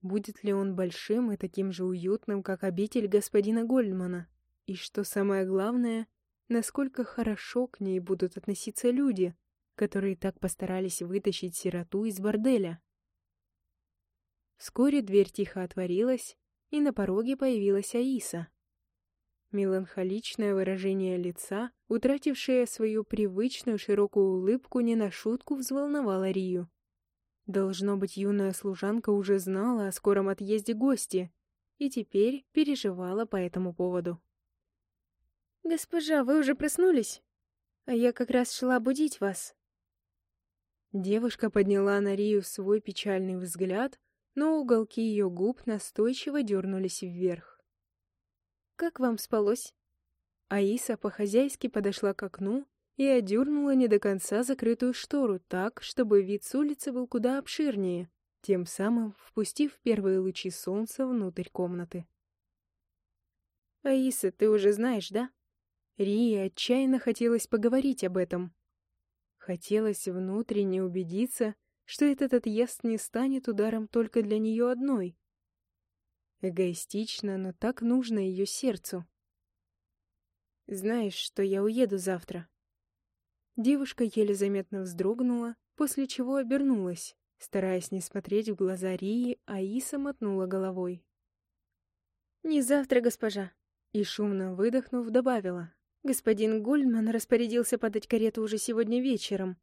Будет ли он большим и таким же уютным, как обитель господина Гольдмана? И что самое главное, насколько хорошо к ней будут относиться люди, которые так постарались вытащить сироту из борделя? Вскоре дверь тихо отворилась, и на пороге появилась Аиса. Меланхоличное выражение лица, утратившее свою привычную широкую улыбку, не на шутку взволновало Рию. Должно быть, юная служанка уже знала о скором отъезде гости и теперь переживала по этому поводу. «Госпожа, вы уже проснулись? А я как раз шла будить вас». Девушка подняла на Рию свой печальный взгляд, но уголки ее губ настойчиво дернулись вверх. Как вам спалось?» Аиса по-хозяйски подошла к окну и одернула не до конца закрытую штору так, чтобы вид с улицы был куда обширнее, тем самым впустив первые лучи солнца внутрь комнаты. «Аиса, ты уже знаешь, да?» Рии отчаянно хотелось поговорить об этом. Хотелось внутренне убедиться, что этот отъезд не станет ударом только для нее одной. Эгоистично, но так нужно ее сердцу. «Знаешь, что я уеду завтра?» Девушка еле заметно вздрогнула, после чего обернулась. Стараясь не смотреть в глаза Рии, Аиса мотнула головой. «Не завтра, госпожа!» И шумно выдохнув, добавила. «Господин Гольдман распорядился подать карету уже сегодня вечером.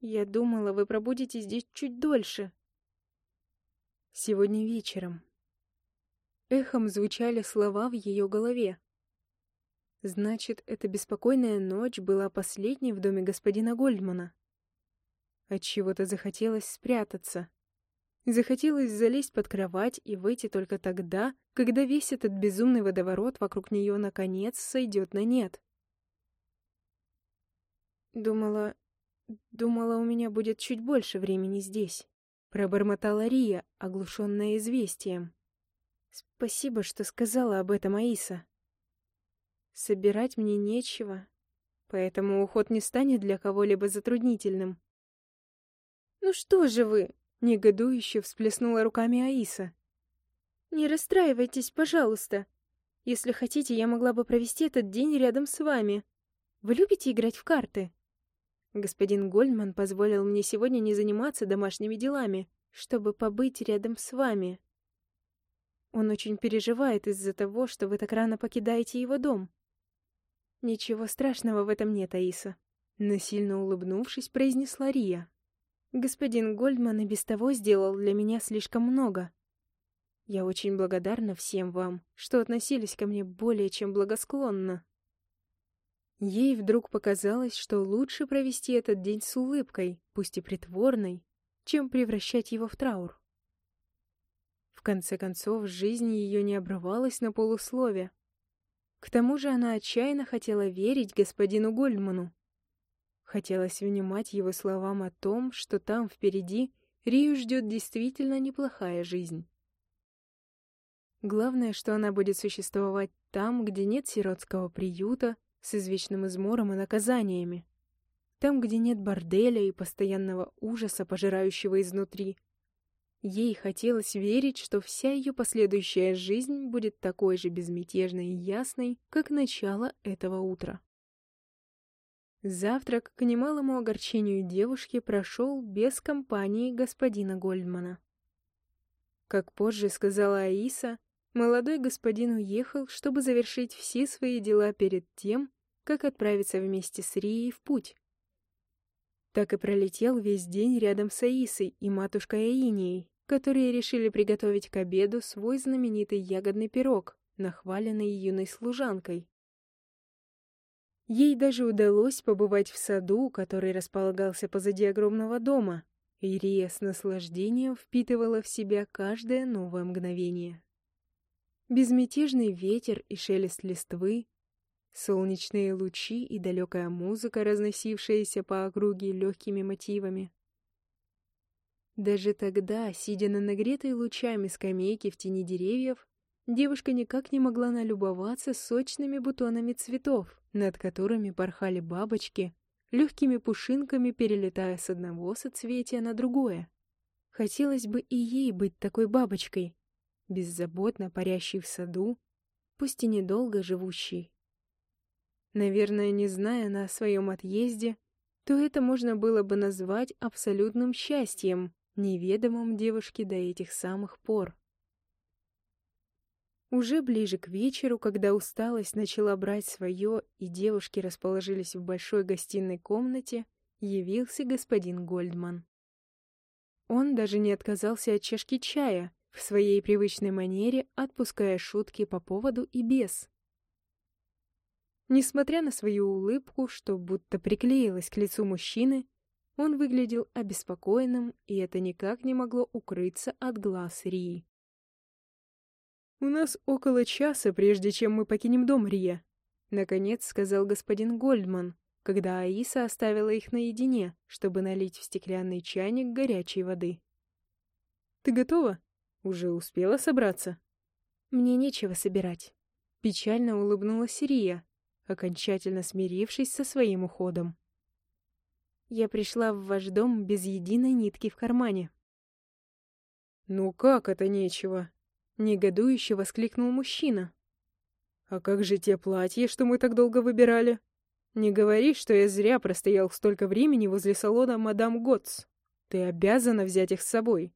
Я думала, вы пробудете здесь чуть дольше». «Сегодня вечером», Эхом звучали слова в ее голове. Значит, эта беспокойная ночь была последней в доме господина Гольдмана. Отчего-то захотелось спрятаться. Захотелось залезть под кровать и выйти только тогда, когда весь этот безумный водоворот вокруг нее наконец сойдет на нет. Думала... Думала, у меня будет чуть больше времени здесь. Пробормотала Рия, оглушенная известием. Спасибо, что сказала об этом Аиса. Собирать мне нечего, поэтому уход не станет для кого-либо затруднительным. «Ну что же вы?» — негодующе всплеснула руками Аиса. «Не расстраивайтесь, пожалуйста. Если хотите, я могла бы провести этот день рядом с вами. Вы любите играть в карты?» Господин Гольдман позволил мне сегодня не заниматься домашними делами, чтобы побыть рядом с вами. Он очень переживает из-за того, что вы так рано покидаете его дом. Ничего страшного в этом нет, Аиса. Насильно улыбнувшись, произнесла Рия. Господин Гольдман и без того сделал для меня слишком много. Я очень благодарна всем вам, что относились ко мне более чем благосклонно. Ей вдруг показалось, что лучше провести этот день с улыбкой, пусть и притворной, чем превращать его в траур. В конце концов, жизнь ее не обрывалась на полуслове. К тому же она отчаянно хотела верить господину Гольдману. Хотелось внимать его словам о том, что там впереди Рию ждет действительно неплохая жизнь. Главное, что она будет существовать там, где нет сиротского приюта с извечным измором и наказаниями. Там, где нет борделя и постоянного ужаса, пожирающего изнутри, Ей хотелось верить, что вся ее последующая жизнь будет такой же безмятежной и ясной, как начало этого утра. Завтрак, к немалому огорчению девушки, прошел без компании господина Гольдмана. Как позже сказала Аиса, молодой господин уехал, чтобы завершить все свои дела перед тем, как отправиться вместе с Рией в путь. Так и пролетел весь день рядом с Аисой и матушкой Аинией, которые решили приготовить к обеду свой знаменитый ягодный пирог, нахваленный юной служанкой. Ей даже удалось побывать в саду, который располагался позади огромного дома, и Рия с наслаждением впитывала в себя каждое новое мгновение. Безмятежный ветер и шелест листвы, солнечные лучи и далекая музыка, разносившаяся по округе легкими мотивами. Даже тогда, сидя на нагретой лучами скамейке в тени деревьев, девушка никак не могла налюбоваться сочными бутонами цветов, над которыми порхали бабочки, легкими пушинками перелетая с одного соцветия на другое. Хотелось бы и ей быть такой бабочкой, беззаботно парящей в саду, пусть и недолго живущей. Наверное, не зная она о своем отъезде, то это можно было бы назвать абсолютным счастьем, неведомым девушке до этих самых пор. Уже ближе к вечеру, когда усталость начала брать свое, и девушки расположились в большой гостиной комнате, явился господин Гольдман. Он даже не отказался от чашки чая, в своей привычной манере отпуская шутки по поводу и без. Несмотря на свою улыбку, что будто приклеилась к лицу мужчины, он выглядел обеспокоенным, и это никак не могло укрыться от глаз Рии. «У нас около часа, прежде чем мы покинем дом, Рия», — наконец сказал господин Гольдман, когда Аиса оставила их наедине, чтобы налить в стеклянный чайник горячей воды. «Ты готова? Уже успела собраться?» «Мне нечего собирать», — печально улыбнулась Рия, окончательно смирившись со своим уходом. «Я пришла в ваш дом без единой нитки в кармане». «Ну как это нечего?» Негодующе воскликнул мужчина. «А как же те платья, что мы так долго выбирали? Не говори, что я зря простоял столько времени возле салона мадам Готс. Ты обязана взять их с собой.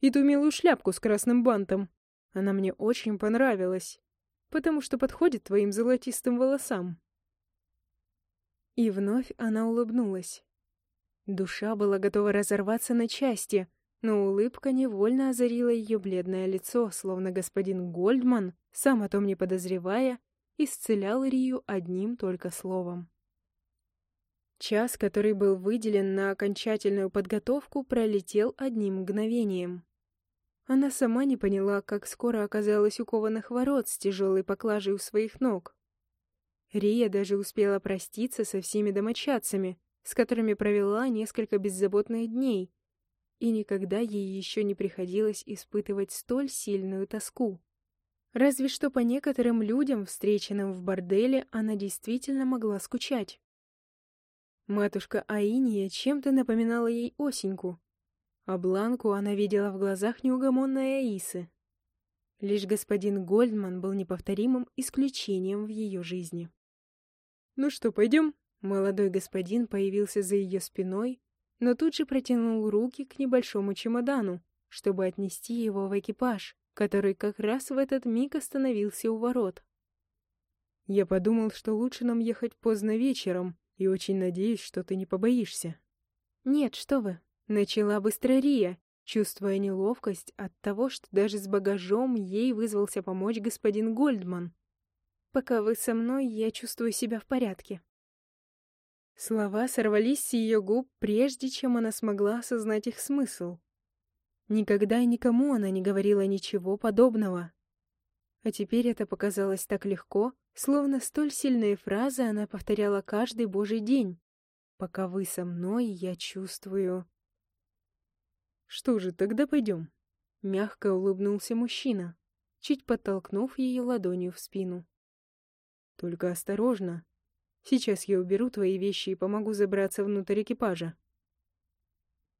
И ту милую шляпку с красным бантом. Она мне очень понравилась, потому что подходит твоим золотистым волосам». И вновь она улыбнулась. Душа была готова разорваться на части — но улыбка невольно озарила ее бледное лицо, словно господин Гольдман, сам о том не подозревая, исцелял Рию одним только словом. Час, который был выделен на окончательную подготовку, пролетел одним мгновением. Она сама не поняла, как скоро оказалась у кованых ворот с тяжелой поклажей у своих ног. Рия даже успела проститься со всеми домочадцами, с которыми провела несколько беззаботных дней, и никогда ей еще не приходилось испытывать столь сильную тоску. Разве что по некоторым людям, встреченным в борделе, она действительно могла скучать. Матушка Аиния чем-то напоминала ей осеньку, а Бланку она видела в глазах неугомонной Аисы. Лишь господин Гольдман был неповторимым исключением в ее жизни. «Ну что, пойдем?» Молодой господин появился за ее спиной, но тут же протянул руки к небольшому чемодану, чтобы отнести его в экипаж, который как раз в этот миг остановился у ворот. «Я подумал, что лучше нам ехать поздно вечером, и очень надеюсь, что ты не побоишься». «Нет, что вы», — начала быстро чувствуя неловкость от того, что даже с багажом ей вызвался помочь господин Гольдман. «Пока вы со мной, я чувствую себя в порядке». Слова сорвались с ее губ, прежде чем она смогла осознать их смысл. Никогда и никому она не говорила ничего подобного. А теперь это показалось так легко, словно столь сильные фразы она повторяла каждый божий день. «Пока вы со мной, я чувствую...» «Что же, тогда пойдем», — мягко улыбнулся мужчина, чуть подтолкнув ее ладонью в спину. «Только осторожно, Сейчас я уберу твои вещи и помогу забраться внутрь экипажа.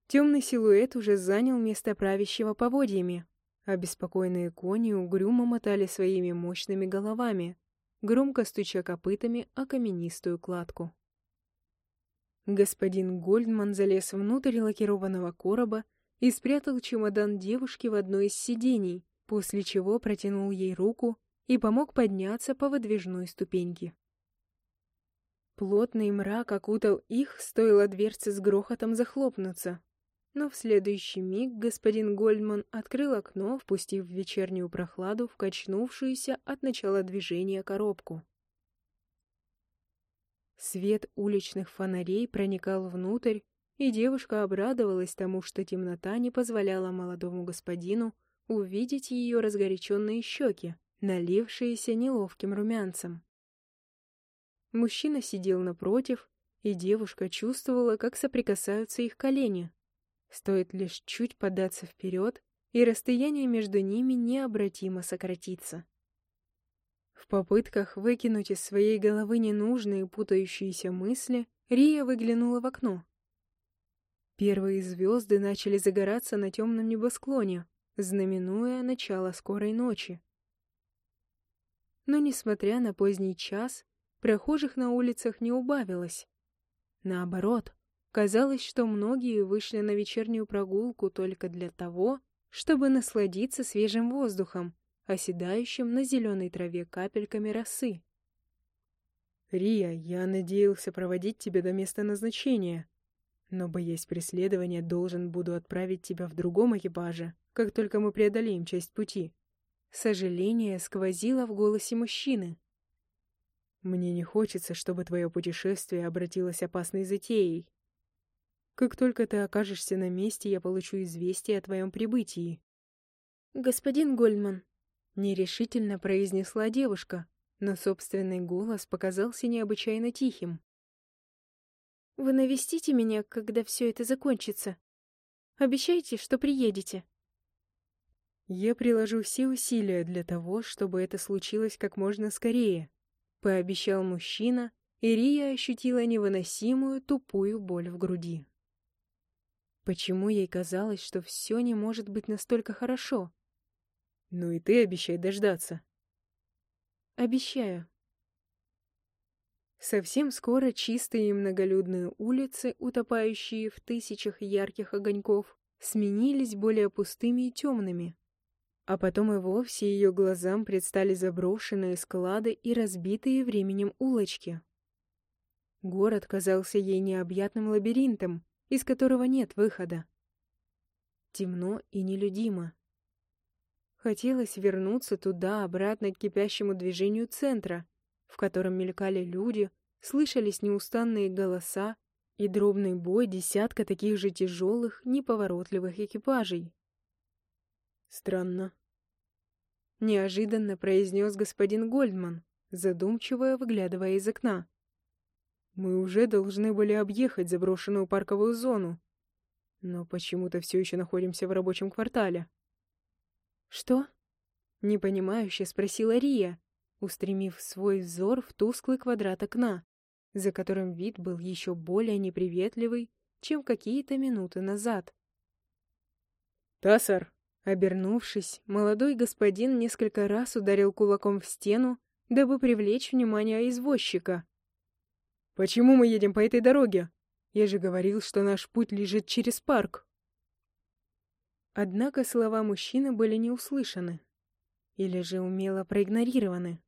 Темный силуэт уже занял место правящего поводьями, беспокойные кони угрюмо мотали своими мощными головами, громко стуча копытами о каменистую кладку. Господин Гольдман залез внутрь лакированного короба и спрятал чемодан девушки в одно из сидений, после чего протянул ей руку и помог подняться по выдвижной ступеньке. Плотный мрак окутал их, стоило дверце с грохотом захлопнуться. Но в следующий миг господин Гольдман открыл окно, впустив в вечернюю прохладу в качнувшуюся от начала движения коробку. Свет уличных фонарей проникал внутрь, и девушка обрадовалась тому, что темнота не позволяла молодому господину увидеть ее разгоряченные щеки, налившиеся неловким румянцем. Мужчина сидел напротив, и девушка чувствовала, как соприкасаются их колени. Стоит лишь чуть податься вперед, и расстояние между ними необратимо сократится. В попытках выкинуть из своей головы ненужные путающиеся мысли, Рия выглянула в окно. Первые звезды начали загораться на темном небосклоне, знаменуя начало скорой ночи. Но, несмотря на поздний час, прохожих на улицах не убавилось. Наоборот, казалось, что многие вышли на вечернюю прогулку только для того, чтобы насладиться свежим воздухом, оседающим на зеленой траве капельками росы. «Рия, я надеялся проводить тебя до места назначения, но, боясь преследования, должен буду отправить тебя в другом экипаже, как только мы преодолеем часть пути». Сожаление сквозило в голосе мужчины. «Мне не хочется, чтобы твое путешествие обратилось опасной затеей. Как только ты окажешься на месте, я получу известие о твоем прибытии». «Господин Гольдман», — нерешительно произнесла девушка, но собственный голос показался необычайно тихим. «Вы навестите меня, когда все это закончится. Обещайте, что приедете». «Я приложу все усилия для того, чтобы это случилось как можно скорее», — пообещал мужчина, и Рия ощутила невыносимую тупую боль в груди. Почему ей казалось, что все не может быть настолько хорошо? Ну и ты обещай дождаться. Обещаю. Совсем скоро чистые и многолюдные улицы, утопающие в тысячах ярких огоньков, сменились более пустыми и темными. А потом и вовсе ее глазам предстали заброшенные склады и разбитые временем улочки. Город казался ей необъятным лабиринтом, из которого нет выхода. Темно и нелюдимо. Хотелось вернуться туда, обратно к кипящему движению центра, в котором мелькали люди, слышались неустанные голоса и дробный бой десятка таких же тяжелых, неповоротливых экипажей. «Странно», — неожиданно произнес господин Гольдман, задумчиво выглядывая из окна. «Мы уже должны были объехать заброшенную парковую зону, но почему-то все еще находимся в рабочем квартале». «Что?» — непонимающе спросила Рия, устремив свой взор в тусклый квадрат окна, за которым вид был еще более неприветливый, чем какие-то минуты назад. «Тассар!» Обернувшись, молодой господин несколько раз ударил кулаком в стену, дабы привлечь внимание извозчика. «Почему мы едем по этой дороге? Я же говорил, что наш путь лежит через парк». Однако слова мужчины были не услышаны. Или же умело проигнорированы.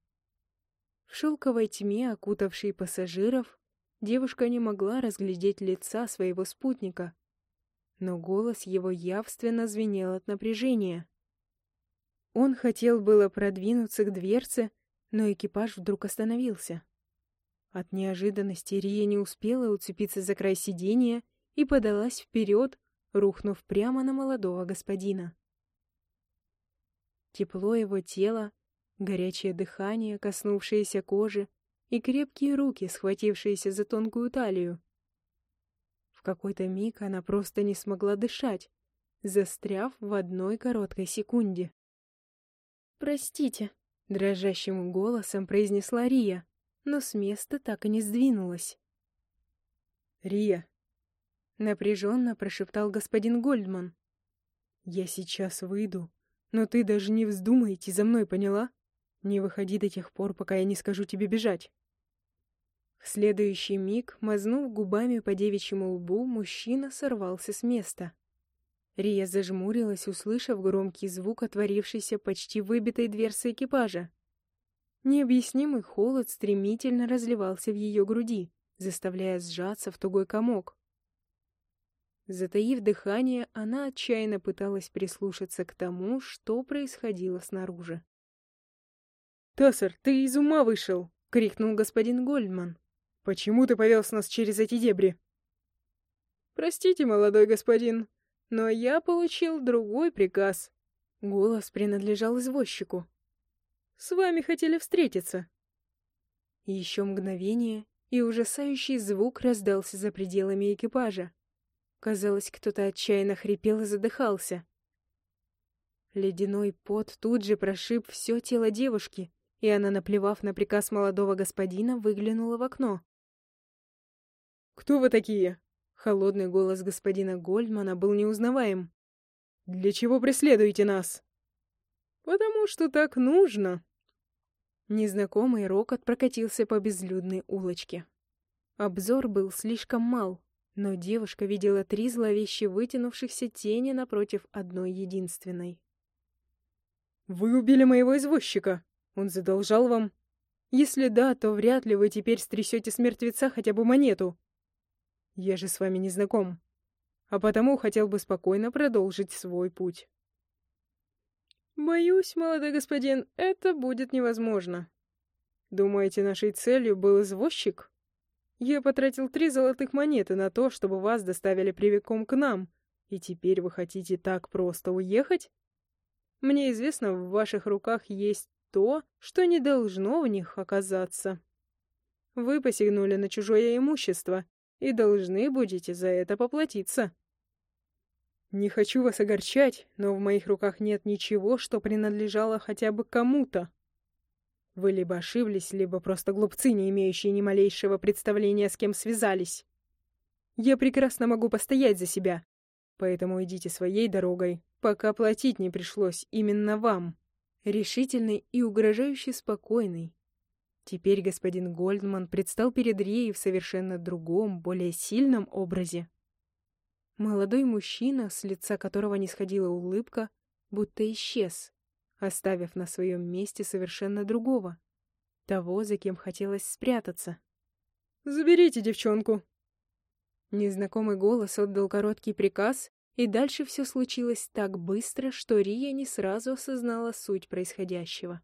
В шелковой тьме, окутавшей пассажиров, девушка не могла разглядеть лица своего спутника, но голос его явственно звенел от напряжения. Он хотел было продвинуться к дверце, но экипаж вдруг остановился. От неожиданности Рия не успела уцепиться за край сиденья и подалась вперед, рухнув прямо на молодого господина. Тепло его тела, горячее дыхание, коснувшееся кожи, и крепкие руки, схватившиеся за тонкую талию. В какой-то миг она просто не смогла дышать, застряв в одной короткой секунде. «Простите», — дрожащим голосом произнесла Рия, но с места так и не сдвинулась. «Рия, Напряженно прошептал господин Гольдман. «Я сейчас выйду, но ты даже не вздумай идти за мной, поняла? Не выходи до тех пор, пока я не скажу тебе бежать». В следующий миг, мазнув губами по девичьему лбу, мужчина сорвался с места. Рия зажмурилась, услышав громкий звук отворившейся почти выбитой дверцы экипажа. Необъяснимый холод стремительно разливался в ее груди, заставляя сжаться в тугой комок. Затаив дыхание, она отчаянно пыталась прислушаться к тому, что происходило снаружи. «Тассер, ты из ума вышел!» — крикнул господин Гольдман. «Почему ты повез нас через эти дебри?» «Простите, молодой господин, но я получил другой приказ». Голос принадлежал извозчику. «С вами хотели встретиться». Еще мгновение, и ужасающий звук раздался за пределами экипажа. Казалось, кто-то отчаянно хрипел и задыхался. Ледяной пот тут же прошиб все тело девушки, и она, наплевав на приказ молодого господина, выглянула в окно. «Кто вы такие?» Холодный голос господина Гольдмана был неузнаваем. «Для чего преследуете нас?» «Потому что так нужно». Незнакомый рокот прокатился по безлюдной улочке. Обзор был слишком мал, но девушка видела три зловеще вытянувшихся тени напротив одной единственной. «Вы убили моего извозчика!» Он задолжал вам? Если да, то вряд ли вы теперь стрясете с мертвеца хотя бы монету. Я же с вами не знаком, а потому хотел бы спокойно продолжить свой путь. Боюсь, молодой господин, это будет невозможно. Думаете, нашей целью был извозчик? Я потратил три золотых монеты на то, чтобы вас доставили прямиком к нам, и теперь вы хотите так просто уехать? Мне известно, в ваших руках есть то, что не должно в них оказаться. Вы посягнули на чужое имущество и должны будете за это поплатиться. Не хочу вас огорчать, но в моих руках нет ничего, что принадлежало хотя бы кому-то. Вы либо ошиблись, либо просто глупцы, не имеющие ни малейшего представления, с кем связались. Я прекрасно могу постоять за себя, поэтому идите своей дорогой, пока платить не пришлось именно вам решительный и угрожающе спокойный. Теперь господин Гольдман предстал перед Рией в совершенно другом, более сильном образе. Молодой мужчина, с лица которого не сходила улыбка, будто исчез, оставив на своем месте совершенно другого, того, за кем хотелось спрятаться. «Заберите девчонку!» Незнакомый голос отдал короткий приказ, и дальше все случилось так быстро, что Рия не сразу осознала суть происходящего.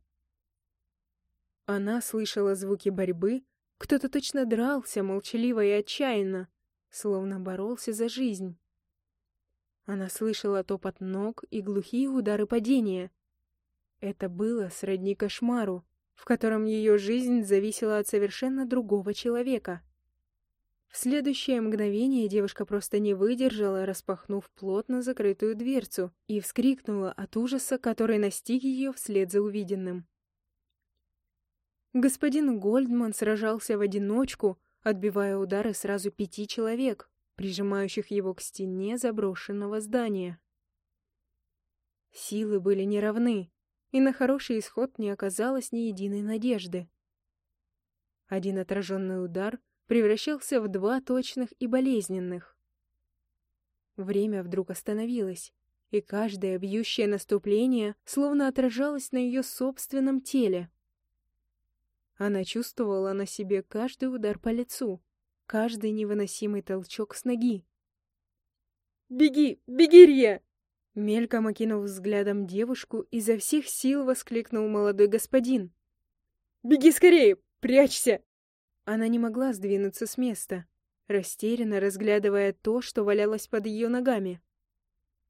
Она слышала звуки борьбы, кто-то точно дрался, молчаливо и отчаянно, словно боролся за жизнь. Она слышала топот ног и глухие удары падения. Это было сродни кошмару, в котором ее жизнь зависела от совершенно другого человека. В следующее мгновение девушка просто не выдержала, распахнув плотно закрытую дверцу, и вскрикнула от ужаса, который настиг ее вслед за увиденным. Господин Гольдман сражался в одиночку, отбивая удары сразу пяти человек, прижимающих его к стене заброшенного здания. Силы были неравны, и на хороший исход не оказалось ни единой надежды. Один отраженный удар — превращался в два точных и болезненных. Время вдруг остановилось, и каждое бьющее наступление словно отражалось на ее собственном теле. Она чувствовала на себе каждый удар по лицу, каждый невыносимый толчок с ноги. «Беги! Беги, Рия!» Мельком окинув взглядом девушку, изо всех сил воскликнул молодой господин. «Беги скорее! Прячься!» Она не могла сдвинуться с места, растерянно разглядывая то, что валялось под ее ногами.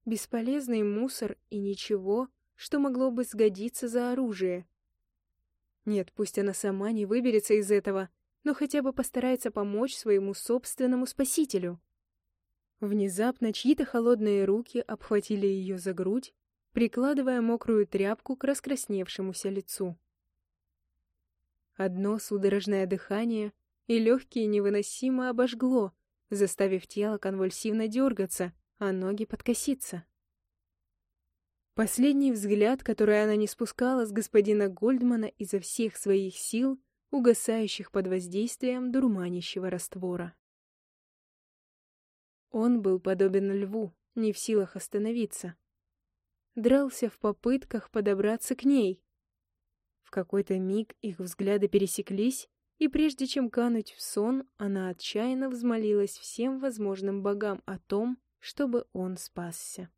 Бесполезный мусор и ничего, что могло бы сгодиться за оружие. Нет, пусть она сама не выберется из этого, но хотя бы постарается помочь своему собственному спасителю. Внезапно чьи-то холодные руки обхватили ее за грудь, прикладывая мокрую тряпку к раскрасневшемуся лицу. Одно судорожное дыхание, и легкие невыносимо обожгло, заставив тело конвульсивно дергаться, а ноги подкоситься. Последний взгляд, который она не спускала с господина Гольдмана изо всех своих сил, угасающих под воздействием дурманящего раствора. Он был подобен льву, не в силах остановиться. Дрался в попытках подобраться к ней. В какой-то миг их взгляды пересеклись, и прежде чем кануть в сон, она отчаянно взмолилась всем возможным богам о том, чтобы он спасся.